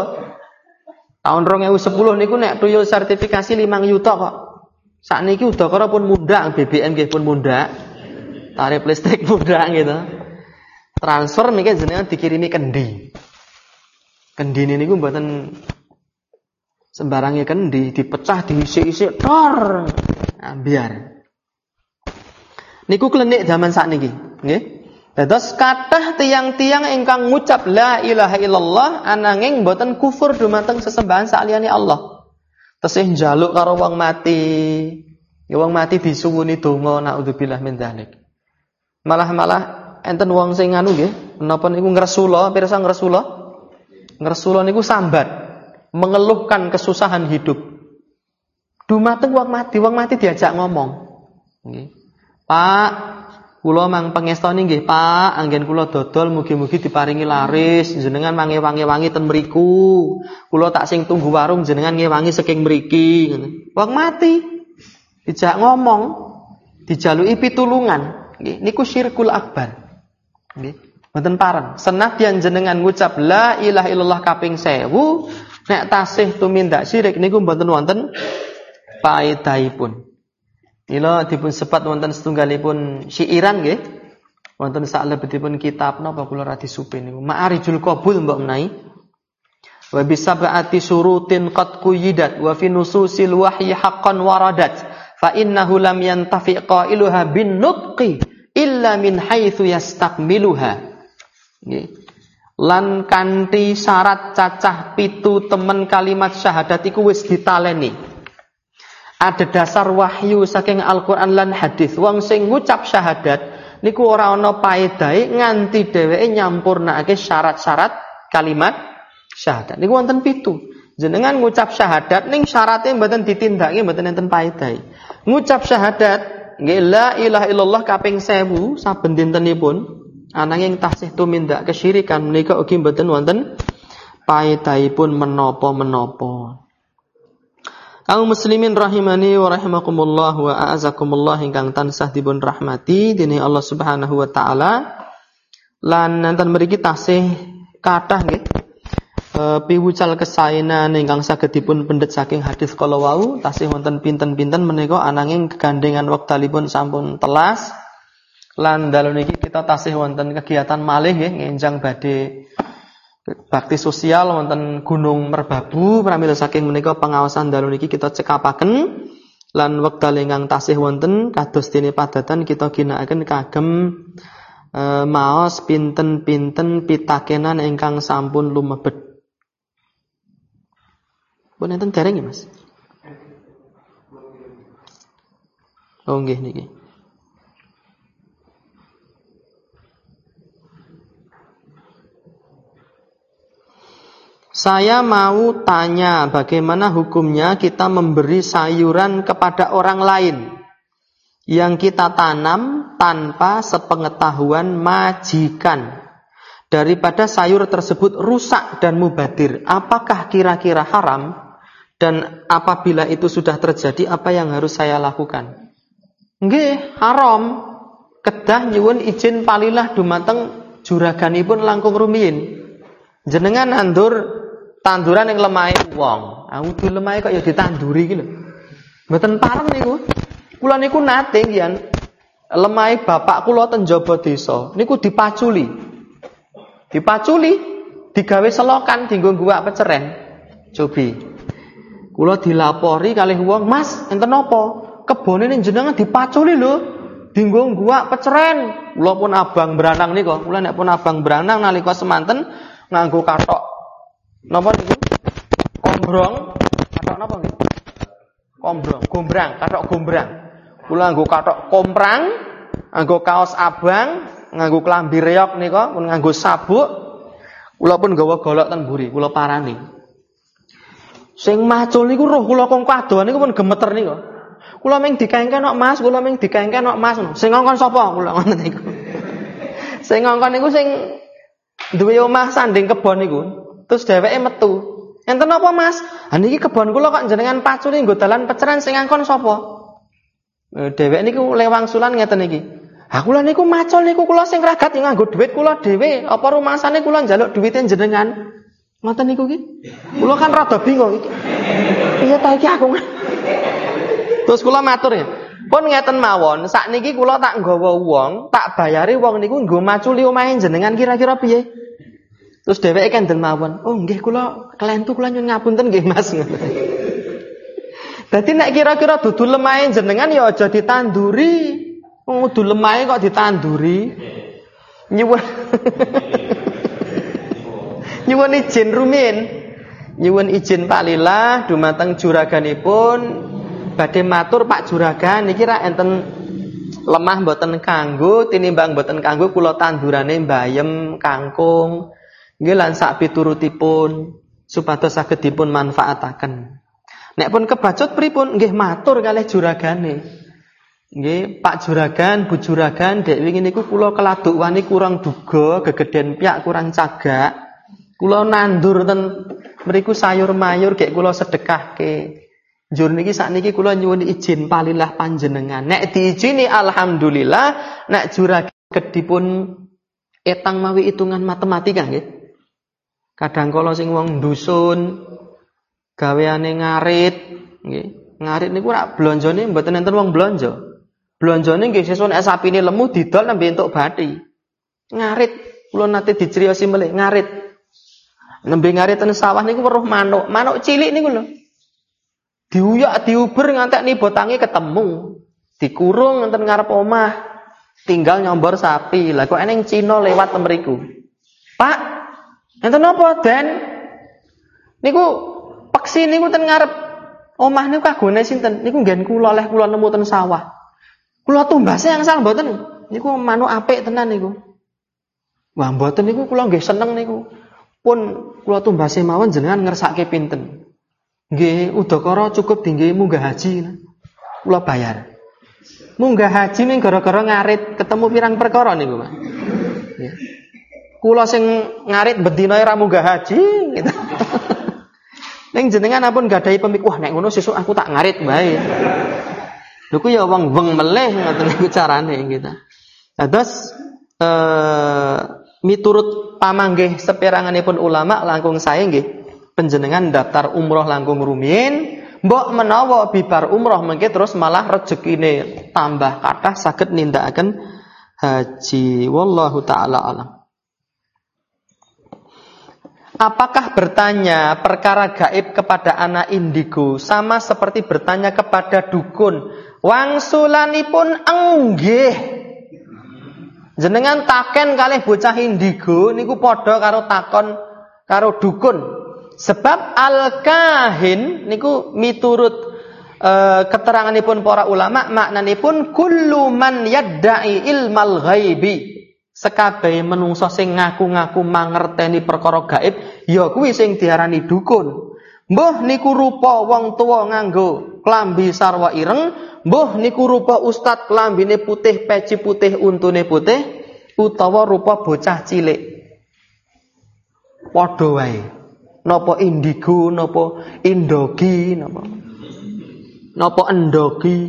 S1: Tahun 2010 niku nek tuyul sertifikasi 5 juta kok. Sakniki udakara pun mudah, BBM nggih pun mudah. Tarif listrik mudah gitu. Transfer mungkin jenengan dikirimi kendi. Kendi ini niku mboten sembarangnya kendi, dipecah diisi-isi tor. Nah, biar Niku klenik zaman saat niki, nggih. Dados kathah tiang-tiang ingkang ngucap la ilaha illallah ananging boten kufur dumateng sesembahan saliyane Allah. Tesih njaluk karo wong mati. Ya wong mati disuwuni donga naudzubillah min dzalik. Malah-malah enten wong sing anu nggih, menapa niku ngresula, pirsa ngresula? Ngresula niku sambat, mengeluhkan kesusahan hidup. Dumateng wong mati, wong mati diajak ngomong. Nggih. Pak, Kula mang pengestoni nggih Pak, anggen kula dodol mugi-mugi diparingi laris, jenengan mangewangi-wangi ten mriku. Kula tak sing tunggu warung jenengan ngewangi saking mriki Wong mati. Dijak ngomong, dijaluki pitulungan. Nggih, niku syirkul akbar. Nggih. Mboten pareng. Senadyan jenengan ngucap la ilaha illallah kaping 1000, nek tasih tumindak syirik niku mboten wonten paedahipun. Mila dipun sepat wonten setunggalipun syiiran nggih. Wonten saklebetipun kitab napa kula radi supe niku. Ma'arijul Qabul mbok menawi. Wa bisab'ati surutin qad kuyidat wa fi nususil wahyi haqqan waradat fa innahu lam yantafi qailuha bin nutqi illa min haitsu yastakmiluha. Nggih. Lan kanthi syarat cacah pitu temen kalimat syahadat iku wis ditaleni ada dasar wahyu saking Al-Qur'an lan hadis. Wong sing ngucap syahadat niku ora ana paedahe nganti dheweke nyampurnakake syarat-syarat kalimat syahadat. Niku wonten pitu. Jenengan ngucap syahadat ning syaratnya mboten ditindakake mboten enten paedahe. Ngucap syahadat nggih la ilaha illallah kaping 1000 saben dintenipun ananging tasih tumindak kesyirikan menika ugi mboten wonten paedahipun menapa-menapa. Kaum muslimin rahimani wa rahimakumullah wa a'azakumullah ingkang tansah dipun rahmati dini Allah Subhanahu wa taala. Lan nanten mriki tasih kathah nggih e, piwucal kesaenan ingkang saged dipun pendet saking hadis kala wau tasih wonten pinten-pinten menika ananging kegandengan wektalipun sampun telas. Lan dalu niki kita tasih wonten kegiatan malih nggih ngenjang badhe bakti sosial wonten Gunung Merbabu pramila saking menika pengawasan dalu niki kita cekapaken lan wekdal ingkang tasih wonten kados dene padatan kita ginakaken kagem e, maos pinten-pinten pitakenan ingkang sampun lumebet. Pun enten dereng ya, Mas? Oh nggih niki. Saya mau tanya bagaimana hukumnya kita memberi sayuran kepada orang lain yang kita tanam tanpa sepengetahuan majikan. Daripada sayur tersebut rusak dan mubadir, apakah kira-kira haram? Dan apabila itu sudah terjadi, apa yang harus saya lakukan? Nggih, haram. Kedah nyuwun izin palilah dumateng juraganipun langkung rumiyin. Jenengan nandur tanduran yang lemah wong. Aku di lemah kok ya ditanduri gitu. Mboten pareng niku. Kula niku nate yen lemah bapak kula ten jaba desa niku dipaculi. Dipaculi, digawe selokan dinggo guwak peceren. Cobi. Kula dilapori kalih wong, "Mas, enten napa? Kebone ning jenengan dipaculi lho." Dinggo guwak peceren. Kula pun abang beranang niku. Kula nek pun abang beranang nalika semanten nganggo katok Napa niku? Kombrong. Kathok napa nggih? Kombrong, gombrang, kathok gombrang. Kula nganggo kathok komprang, nganggo kaos abang, nganggo klambi reok nika, pun nganggo sabuk. Kula pun gawa golok ten mburi, kula parani. Sing macul niku roh kula kong kadoan niku pun gemeter niku. Kula ming dikaengken kok Mas, kula ming dikaengken kok Mas. Sing ngongkon sapa kula ngoten niku. sing ngongkon niku sing duwe omah sanding kebon niku. Terus dheweke metu. Enten apa Mas? Ha niki kebon kula kok jenengan paculi nggo dalan peceran sing ngangkon sapa? Eh, dheweke niku lewang sulan ngeten niki. Ha kula niku macul niku kula sing ragat yang nganggo dhuwit kula dhewe. Apa rumasane kula njaluk dhuwite jenengan? Ngoten niku ki. Kula kan rada bingung iki. Iya ta iki aku. Terus kula matur ya. Pun ngeten mawon, sakniki kula tak nggawa wong, tak bayari wong niku nggo maculi omahe jenengan kira-kira piye? Terus dheweke kan mawon, "Oh, nggih kula kelentu kula nyuwun ngapunten nggih Mas." Dadi nek kira-kira dudu lemahe jenengan ya aja ditanduri. Wong dudu lemahe kok ditanduri. Nyuwun Nyuwun izin rumin. Nyuwun izin Lila dumateng juraganipun badhe matur Pak Juragan niki ra enten lemah mboten kanggo tinimbang mboten kanggo kula tandurane bayem, kangkung, Nggih lan sak piturutipun supados saged dipun manfaataken. Nek pun kebacut pripun nggih matur kalih juragane. Nggih, Pak Juragan, Bu Juragan, dek wingi niku kula keladuk wani kurang duga, gegeden piak kurang cagak. Kula nandur ten mriku sayur mayur gek kula sedekahke. Njur niki sakniki kula nyuwun izin palilah panjenengan. Nek diizini alhamdulillah, nek juragan kedipun etang mawi hitungan matematika nggih. Kadang kala sing wong dusun gaweane ngarit nggih. Ngarit niku rak blonjone mboten enten wong blonjo. Blonjone nggih sesuk nek sapine lemu didol nembe entuk bathi. Ngarit, kula nate dicriosi melih ngarit. Nembe ngarit ten sawah niku weruh manuk, manuk cilik niku lho. Diuyak diuber ngantek nih botangi ketemu. Dikurung enten ngarep omah. Tinggal nyombor sapi. Lah kok eneng Cina lewat temeriku. Pak, enten napa, Den? Niku peksi niku ten ngarep omah niku kagone sinten? Niku nggen kula oleh kula nemu ten sawah. Kula tumbase yang salah mboten. Niku manuk apik tenan niku. Wah mboten niku kula nggih seneng niku. Pun kula tumbase mawon jenengan ngersake pinten. Nggih udakara cukup tinggi munggah haji. Kula bayar. Munggah haji ning gara-gara ngarit ketemu pirang perkara niku, Mas. Ya. Kula sing ngarit bedina ora munggah haji gitu. Ning jenengan ampun gadahi pemik, wah nek ngono sesuk aku tak ngarit bae. Lha ya wong weng meleh ngoten niku carane kita. Dados eh miturut pamanggih seperanganipun ulama langkung sae nggih panjenengan daftar umroh langkung rumiyin mbok menawa bibar umroh mengke terus malah rezekine tambah kathah saged nindakaken haji wallahu taala alam Apakah bertanya perkara gaib kepada anak indigo sama seperti bertanya kepada dukun Wangsulanipun enggih. Jenengan taken kalih bocah indigo niku padha karo takon karo dukun. Sebab al-kahin niku miturut e, keteranganipun para ulama maknanipun kullu man yadda'i ilmal ghaibi. Sekabehe menungso sing ngaku-ngaku mangerteni perkara gaib ya kuwi sing diarani dukun. Mbah niku rupa wong tuwa nganggo klambi sarwa ireng Mbuh niku rupa ustad klambine putih, peci putih, untune putih utawa rupa bocah cilik. Padha wae. Napa indigo, napa indogi, napa napa endogi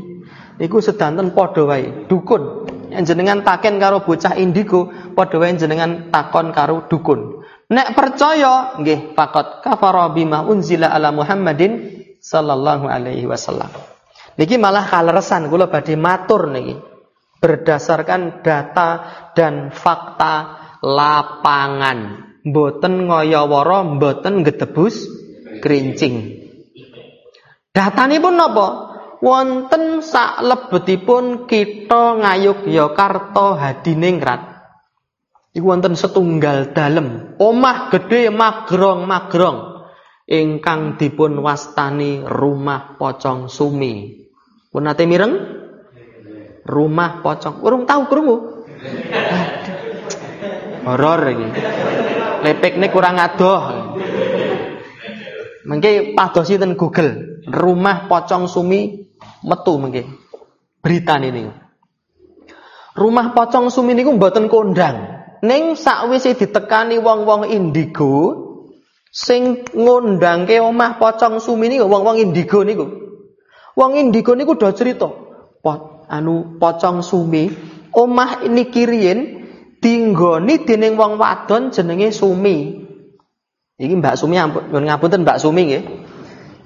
S1: iku sedanten padha wae. Dukun. Yang jenengan taken karo bocah indigo, padha wae jenengan takon karo dukun. Nek percaya, nggih fakot kafara bima unzila ala Muhammadin sallallahu alaihi wasallam. Niki malah kaleresan kula badhe matur niki. Berdasarkan data dan fakta lapangan. Mboten ngoyoworo, mboten gedebus kerincing. Datanipun napa? Wonten sak lebetipun kita ngayogyakarta hadiningrat. Iku wonten setunggal dalem, omah gede magrong-magrong ingkang dipun wastani rumah pocong sumi. Pun nate mireng? Rumah pocong. Urung tahu krungu? Horor iki. Lepekne kurang adoh. Mengke padosi ten Google, rumah pocong sumi metu mengke. Berita ini. Rumah pocong sumi niku mboten kondang. Ning sakwise ditekani wong-wong indigo sing ngundangke omah pocong sumi niku wong-wong indigo niku. Wong indigo niku do cerita. Pot, anu pocong sumi, omah ini kiriin tinggoni dening wong wadon jenenge Sumi. Iki Mbak Sumi ampun ngapunten Mbak Sumi nggih.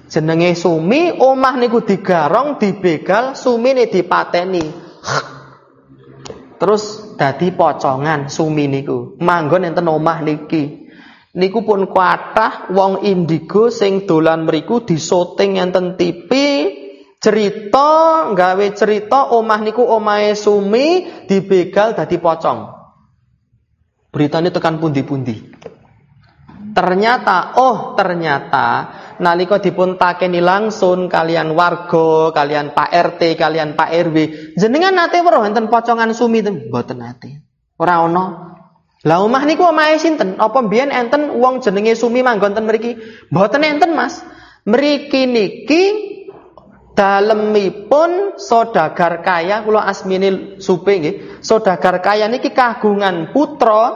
S1: Jenenge Sumi, omah niku digarong, dibegal, sumine dipateni. Terus dadi pocongan sumi niku. Manggon enten omah niki. Niku pun kuatah wong indigo sing dolan mriku disoting enten TV cerita gawe cerita omah niku omahe Sumi dibegal dadi pocong. Beritanya tekan pundi-pundi. Ternyata, oh ternyata nalika dipun takeni langsung kalian warga, kalian Pak RT, kalian Pak RW, jenengan nate weruh enten pocongan Sumi ten mboten nate. Ora ana. Lah omah niku omahe sinten? Apa mbiyen enten wong jenenge Sumi manggon ten mriki? Mboten enten, Mas. Mriki niki dalemipun sodagar kaya kula asmini supe nggih sodagar kaya niki kagungan putra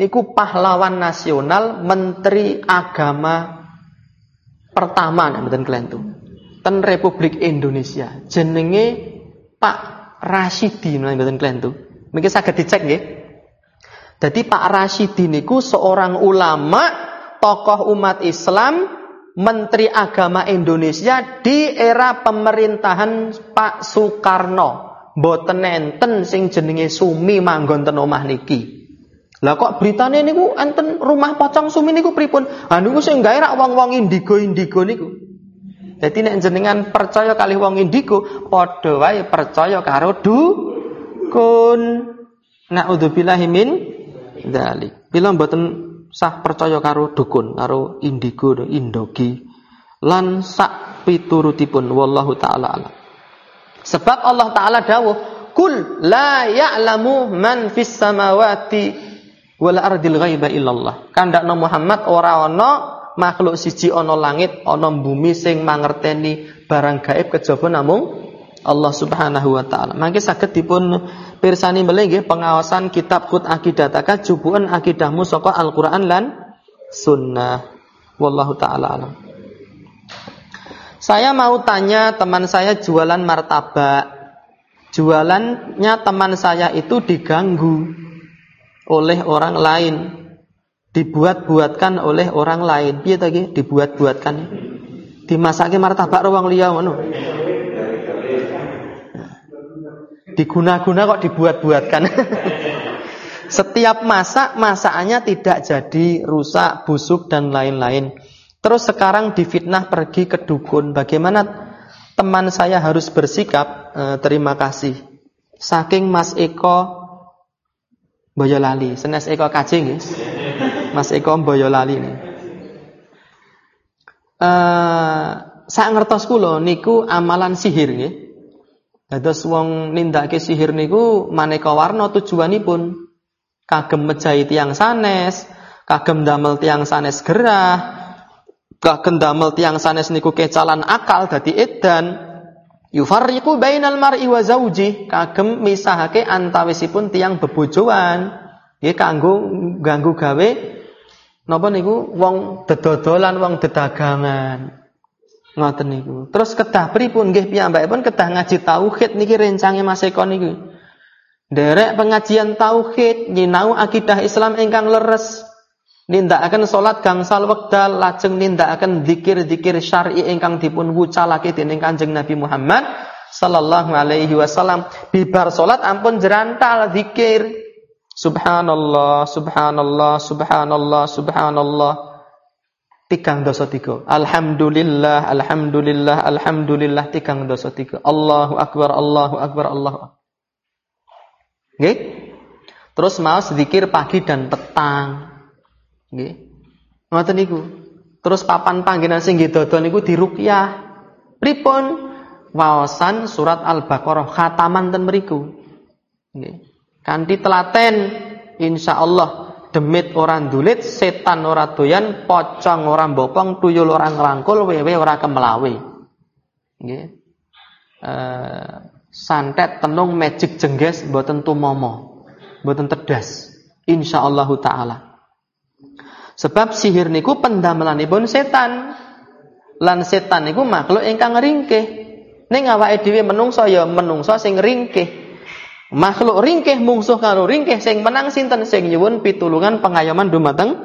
S1: niku pahlawan nasional menteri agama pertama nek mboten kelentu ten Republik Indonesia jenenge Pak Rasidi nek mboten kelentu mungkin saged dicek nggih Jadi Pak Rasidi niku seorang ulama tokoh umat Islam Menteri Agama Indonesia di era pemerintahan Pak Soekarno. Mboten enten sing jenenge Sumi manggon ten omah niki. Lah kok beritane niku enten rumah pocong Sumi niku pripun? Ah niku sing gawe rak wong-wong indigo-indigo niku. Jadi nek jenengan percaya kali wong indigo, padha wae percaya karo dukun. Nauzubillahi min dzalik. Bila mboten sah percaya karo dukun, karo indigo, indogi lan sak piturutipun wallahu taala alam. Sebab Allah taala dawuh, "Kul la ya'lamu man fis samawati wal ardil ghaiba illallah." Kandakno Muhammad ora ana makhluk siji ana langit, ana bumi sing mangerteni barang gaib kejaba namung Allah Subhanahu wa taala. Mangke saged dipun pirsani melih nggih pengawasan kitab Qut Aqidataka jubuan akidahmu saka Al-Qur'an lan sunnah. Wallahu taala alam. Saya mau tanya teman saya jualan martabak. Jualannya teman saya itu diganggu oleh orang lain. Dibuat-buatkan oleh orang lain. Piye to Dibuat-buatkan. Dimasake martabak ruang liya ngono diguna-guna kok dibuat-buatkan. Setiap masak, masakannya tidak jadi rusak, busuk dan lain-lain. Terus sekarang difitnah pergi ke dukun. Bagaimana teman saya harus bersikap? E, terima kasih. Saking Mas Eko Boyolali, senes Eko guys. Mas Eko Boyolali ini. E, saya ngertos kula niku amalan sihir nggih. Dados wong nindakake sihir niku maneka warna tujuanipun. Kagem mejahi tiang sanes, kagem damel tiang sanes gerah, kagem damel tiang sanes niku kecalan akal dadi edan. Yufarriqu bainal mar'i wa zauji, kagem misahake antawisipun tiang bebojoan. Nggih kanggo ganggu gawe napa niku wong dedodolan, wong dedagangan. Ngoten niku. Terus kedah pripun nggih piyambakipun kedah ngaji tauhid niki rencange Mas Eko niku. Derek pengajian tauhid, nyinau akidah Islam ingkang leres. Nindakaken salat gangsal wekdal, lajeng nindakaken zikir-zikir syar'i ingkang dipun wucalake dening Kanjeng Nabi Muhammad sallallahu alaihi wasallam. Bibar salat ampun jerantal zikir. Subhanallah, subhanallah, subhanallah, subhanallah tigang dosa tiga. Alhamdulillah, alhamdulillah, alhamdulillah tigang dosa tiga. Allahu akbar, Allahu akbar, Allahu akbar. Nggih? Terus mau sedikir pagi dan petang. Nggih. Ngoten niku. Terus papan panggilan sing dodo niku diruqyah. Pripun? Wawasan surat Al-Baqarah khataman ten mriku. Nggih. Kanthi telaten insyaallah demit orang dulit, setan ora doyan, pocong orang bopong, tuyul orang ngrangkul, wewe ora kemelawi. Nggih. Uh, santet tenung magic jengges mboten tumomo. Mboten tedas. Insyaallah taala. Sebab sihir niku pendamelanipun setan. Lan setan niku makhluk ingkang ringkih. Ning awake dhewe menungso ya menungso sing ringkih. Makhluk ringkih mungsuh karo ringkih sing menang sinten sing nyuwun pitulungan pengayoman dumateng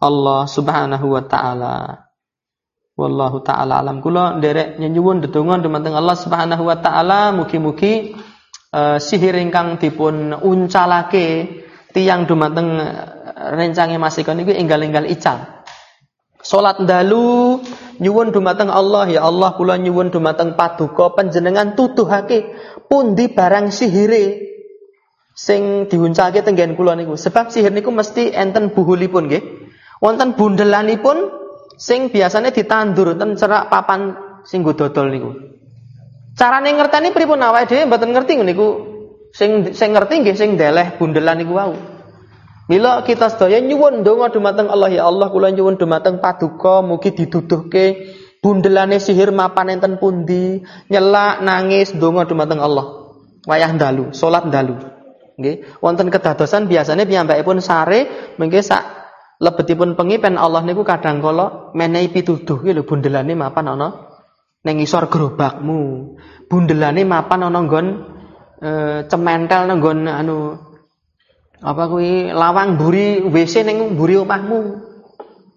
S1: Allah Subhanahu wa taala. Wallahu taala alam kula nderek nyuwun dedonga dumateng Allah Subhanahu wa taala mugi-mugi uh, sihir ingkang dipun uncalake tiang dumateng rencange masih niku enggal-enggal ical. Salat dalu nyuwun dumateng Allah ya Allah kula nyuwun dumateng paduka panjenengan tuduhake pundi barang sihire sing dihuncake tenggen kula niku. Sebab sihir niku mesti enten buhulipun nggih. Wonten bundelanipun sing biasanya ditandur ten cerak papan sing dodol niku. Carane ngerteni pripun awake dhewe mboten ngerti niku. Sing sing ngerti nggih sing ndeleh bundelan niku wau. Mila kita sedaya nyuwun donga dumateng Allah ya Allah kula nyuwun dumateng paduka mugi diduduhke Bundelane sihir mapan enten pundi, nyelak nangis donga dumateng Allah. Wayah dalu, salat dalu. Nggih, wonten kedadosan biasanya piyambakipun sare mengke sak lebetipun pengi pen Allah niku kadang kala menehi pituduh ki lho bundelane mapan ana ning isor gerobakmu. Bundelane mapan ana nggon e, cementel nang anu apa kuwi lawang buri WC ning buri omahmu.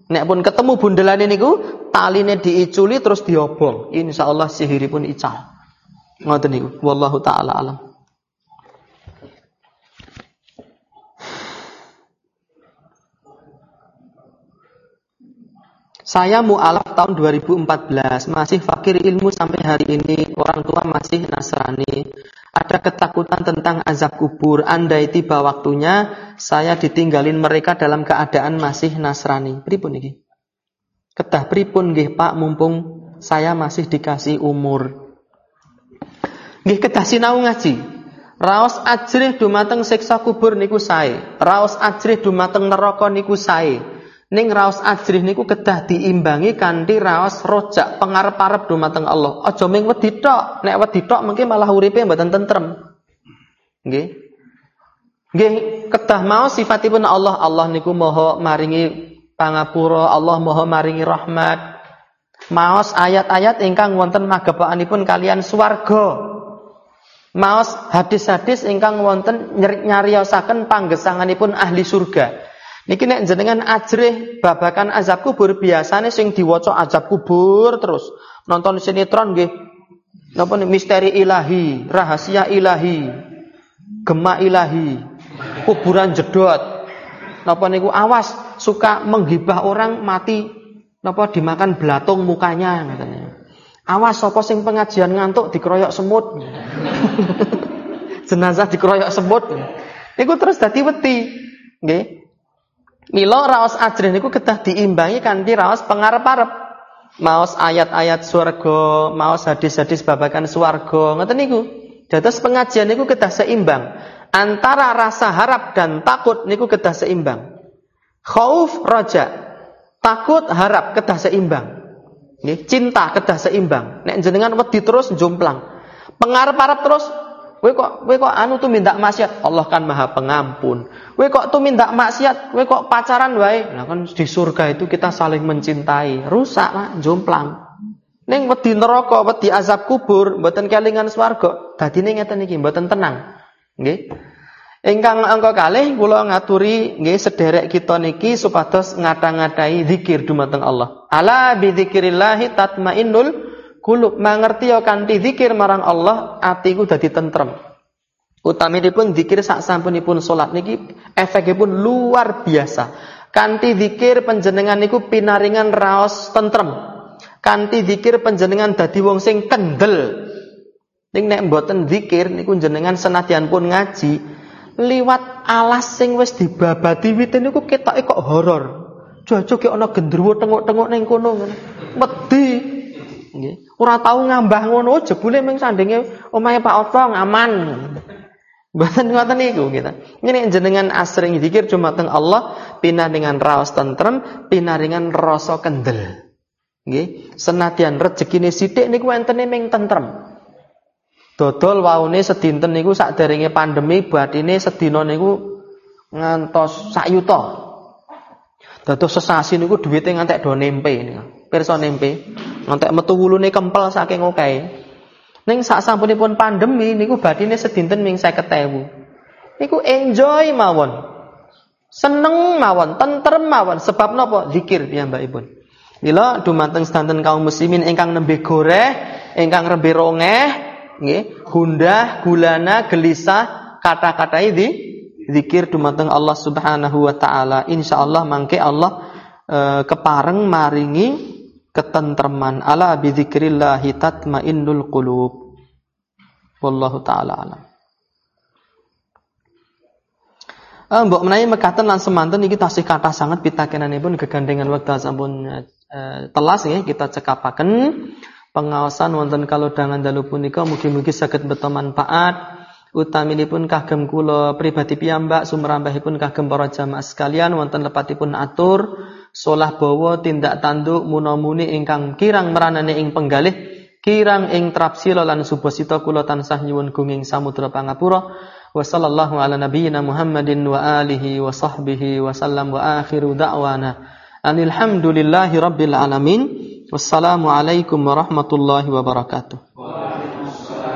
S1: Nek pun ketemu bundelane niku taline diiculi terus diobong. Insyaallah sihiripun ical. Ngoten niku. Wallahu taala alam. Saya mu'alaf tahun 2014, masih fakir ilmu sampai hari ini, orang tua masih Nasrani. Ada ketakutan tentang azab kubur, andai tiba waktunya, saya ditinggalin mereka dalam keadaan masih Nasrani. Pripun ini? Kedah pripun nggih Pak, mumpung saya masih dikasih umur. Nggih kedah sinau ngaji. Raos ajrih dumateng siksa kubur niku sae. Raos ajrih dumateng neraka niku sae. Ning raos ajrih niku kedah diimbangi kanthi raos rojak pengarep-arep dumateng Allah. Aja ming wedi tok. Nek wedi tok mungkin malah uripe mboten tentrem. Nggih. Nggih, kedah mau sifatipun Allah. Allah niku maha maringi pangapura, Allah maha maringi rahmat. Maos ayat-ayat ingkang wonten magepokanipun kalian swarga. Maos hadis-hadis ingkang wonten nyariosaken panggesanganipun ahli surga. Niki nek jenengan ajrih babakan azab kubur biasanya sing diwaca azab kubur terus nonton sinetron nggih. Napa misteri ilahi, rahasia ilahi, gemak ilahi, kuburan jedot. Napa niku awas suka menggibah orang mati napa dimakan belatung mukanya katanya. Awas sapa sing pengajian ngantuk dikeroyok semut. Jenazah dikeroyok semut. Niku terus dadi wedi. Nggih. Milo raos ajrih niku kedah diimbangi kanthi raos pengarep-arep. Maos ayat-ayat swarga, maos hadis-hadis babakan swarga, ngoten niku. Dados pengajian niku kedah seimbang. Antara rasa harap dan takut niku kedah seimbang. Khauf roja. Takut harap kedah seimbang. Cinta kedah seimbang. Nek jenengan wedi terus jomplang. Pengarep-arep terus Kowe kok kowe kok anu tuh minta maksiat, Allah kan Maha Pengampun. Kowe kok tuh minta maksiat, kowe kok pacaran wae. Nah kan di surga itu kita saling mencintai. Rusak lah, jomplang. Ning wedi neraka, wedi azab kubur, mboten kelingan swarga. Dadine ngeten iki, mboten tenang. Nggih. Ingkang angka kalih kula ngaturi nggih sederek kita niki supados ngata-ngatai zikir dumateng Allah. Ala bi dzikrillah tatmainnul kulub mangerti ya kanthi zikir marang Allah atiku dadi tentrem. Utaminipun zikir sak sampunipun salat niki efekipun luar biasa. Kanthi zikir panjenengan niku pinaringan raos tentrem. Kanthi zikir panjenengan dadi wong sing kendel. Ning nek mboten zikir niku jenengan senadyan pun ngaji liwat alas sing wis dibabadi wite niku ketoke kok horor. Jojo ki ana gendruwo tengok-tengok ning kono ngono. Nggih. Ora tau ngambah ngono jebule ming sandinge omahe Pak Oto aman. Mboten ngoten niku kita. Ini jenengan asring zikir cuma teng Allah pinah dengan raos tentrem, pinah dengan rasa kendel. Nggih, senadyan rezekine sithik niku entene ming tentrem. Dodol waune sedinten niku sakderenge pandemi batine sedina niku ngantos sak yuta. Dados sesasi niku duwite ngantek do nempe niku pirsa nempe. Ngantek metu wulune kempel saking okehe. Ning sak sampunipun pandemi niku badine sedinten ming 50.000. Niku enjoy mawon. Seneng mawon, tentrem mawon sebab napa? Zikir piyambakipun. Mila dumateng sedanten kaum muslimin ingkang nembe goreh, ingkang rembe rongeh, nggih, gundah, gulana, gelisah, kata-kata ini zikir dumateng Allah Subhanahu wa taala. Insyaallah mangke Allah e, kepareng maringi ketentreman ala bidzikrillah tatmainnul qulub. Wallahu taala alam. Uh, mbok menawi mekaten lan semanten iki tasih kathah sanget pitakenanipun gegandengan wekdal sampun uh, telas ya kita cekapaken. Pengawasan wonten kalau dangan dalu punika mugi-mugi saged beto manfaat. Utaminipun kagem kula pribadi piyambak sumrambahipun kagem para jamaah sekalian wonten lepatipun atur solah bawa tindak tanduk munamuni ingkang kirang meranane ing penggalih kirang ing trapsila lan subasita kula tansah nyuwun gunging samudra pangapura. Wa sallallahu ala nabiyyina Muhammadin wa alihi wa sahbihi wa sallam wa akhiru da'wana. Alhamdulillahi rabbil alamin. Wassalamu alaikum warahmatullahi wabarakatuh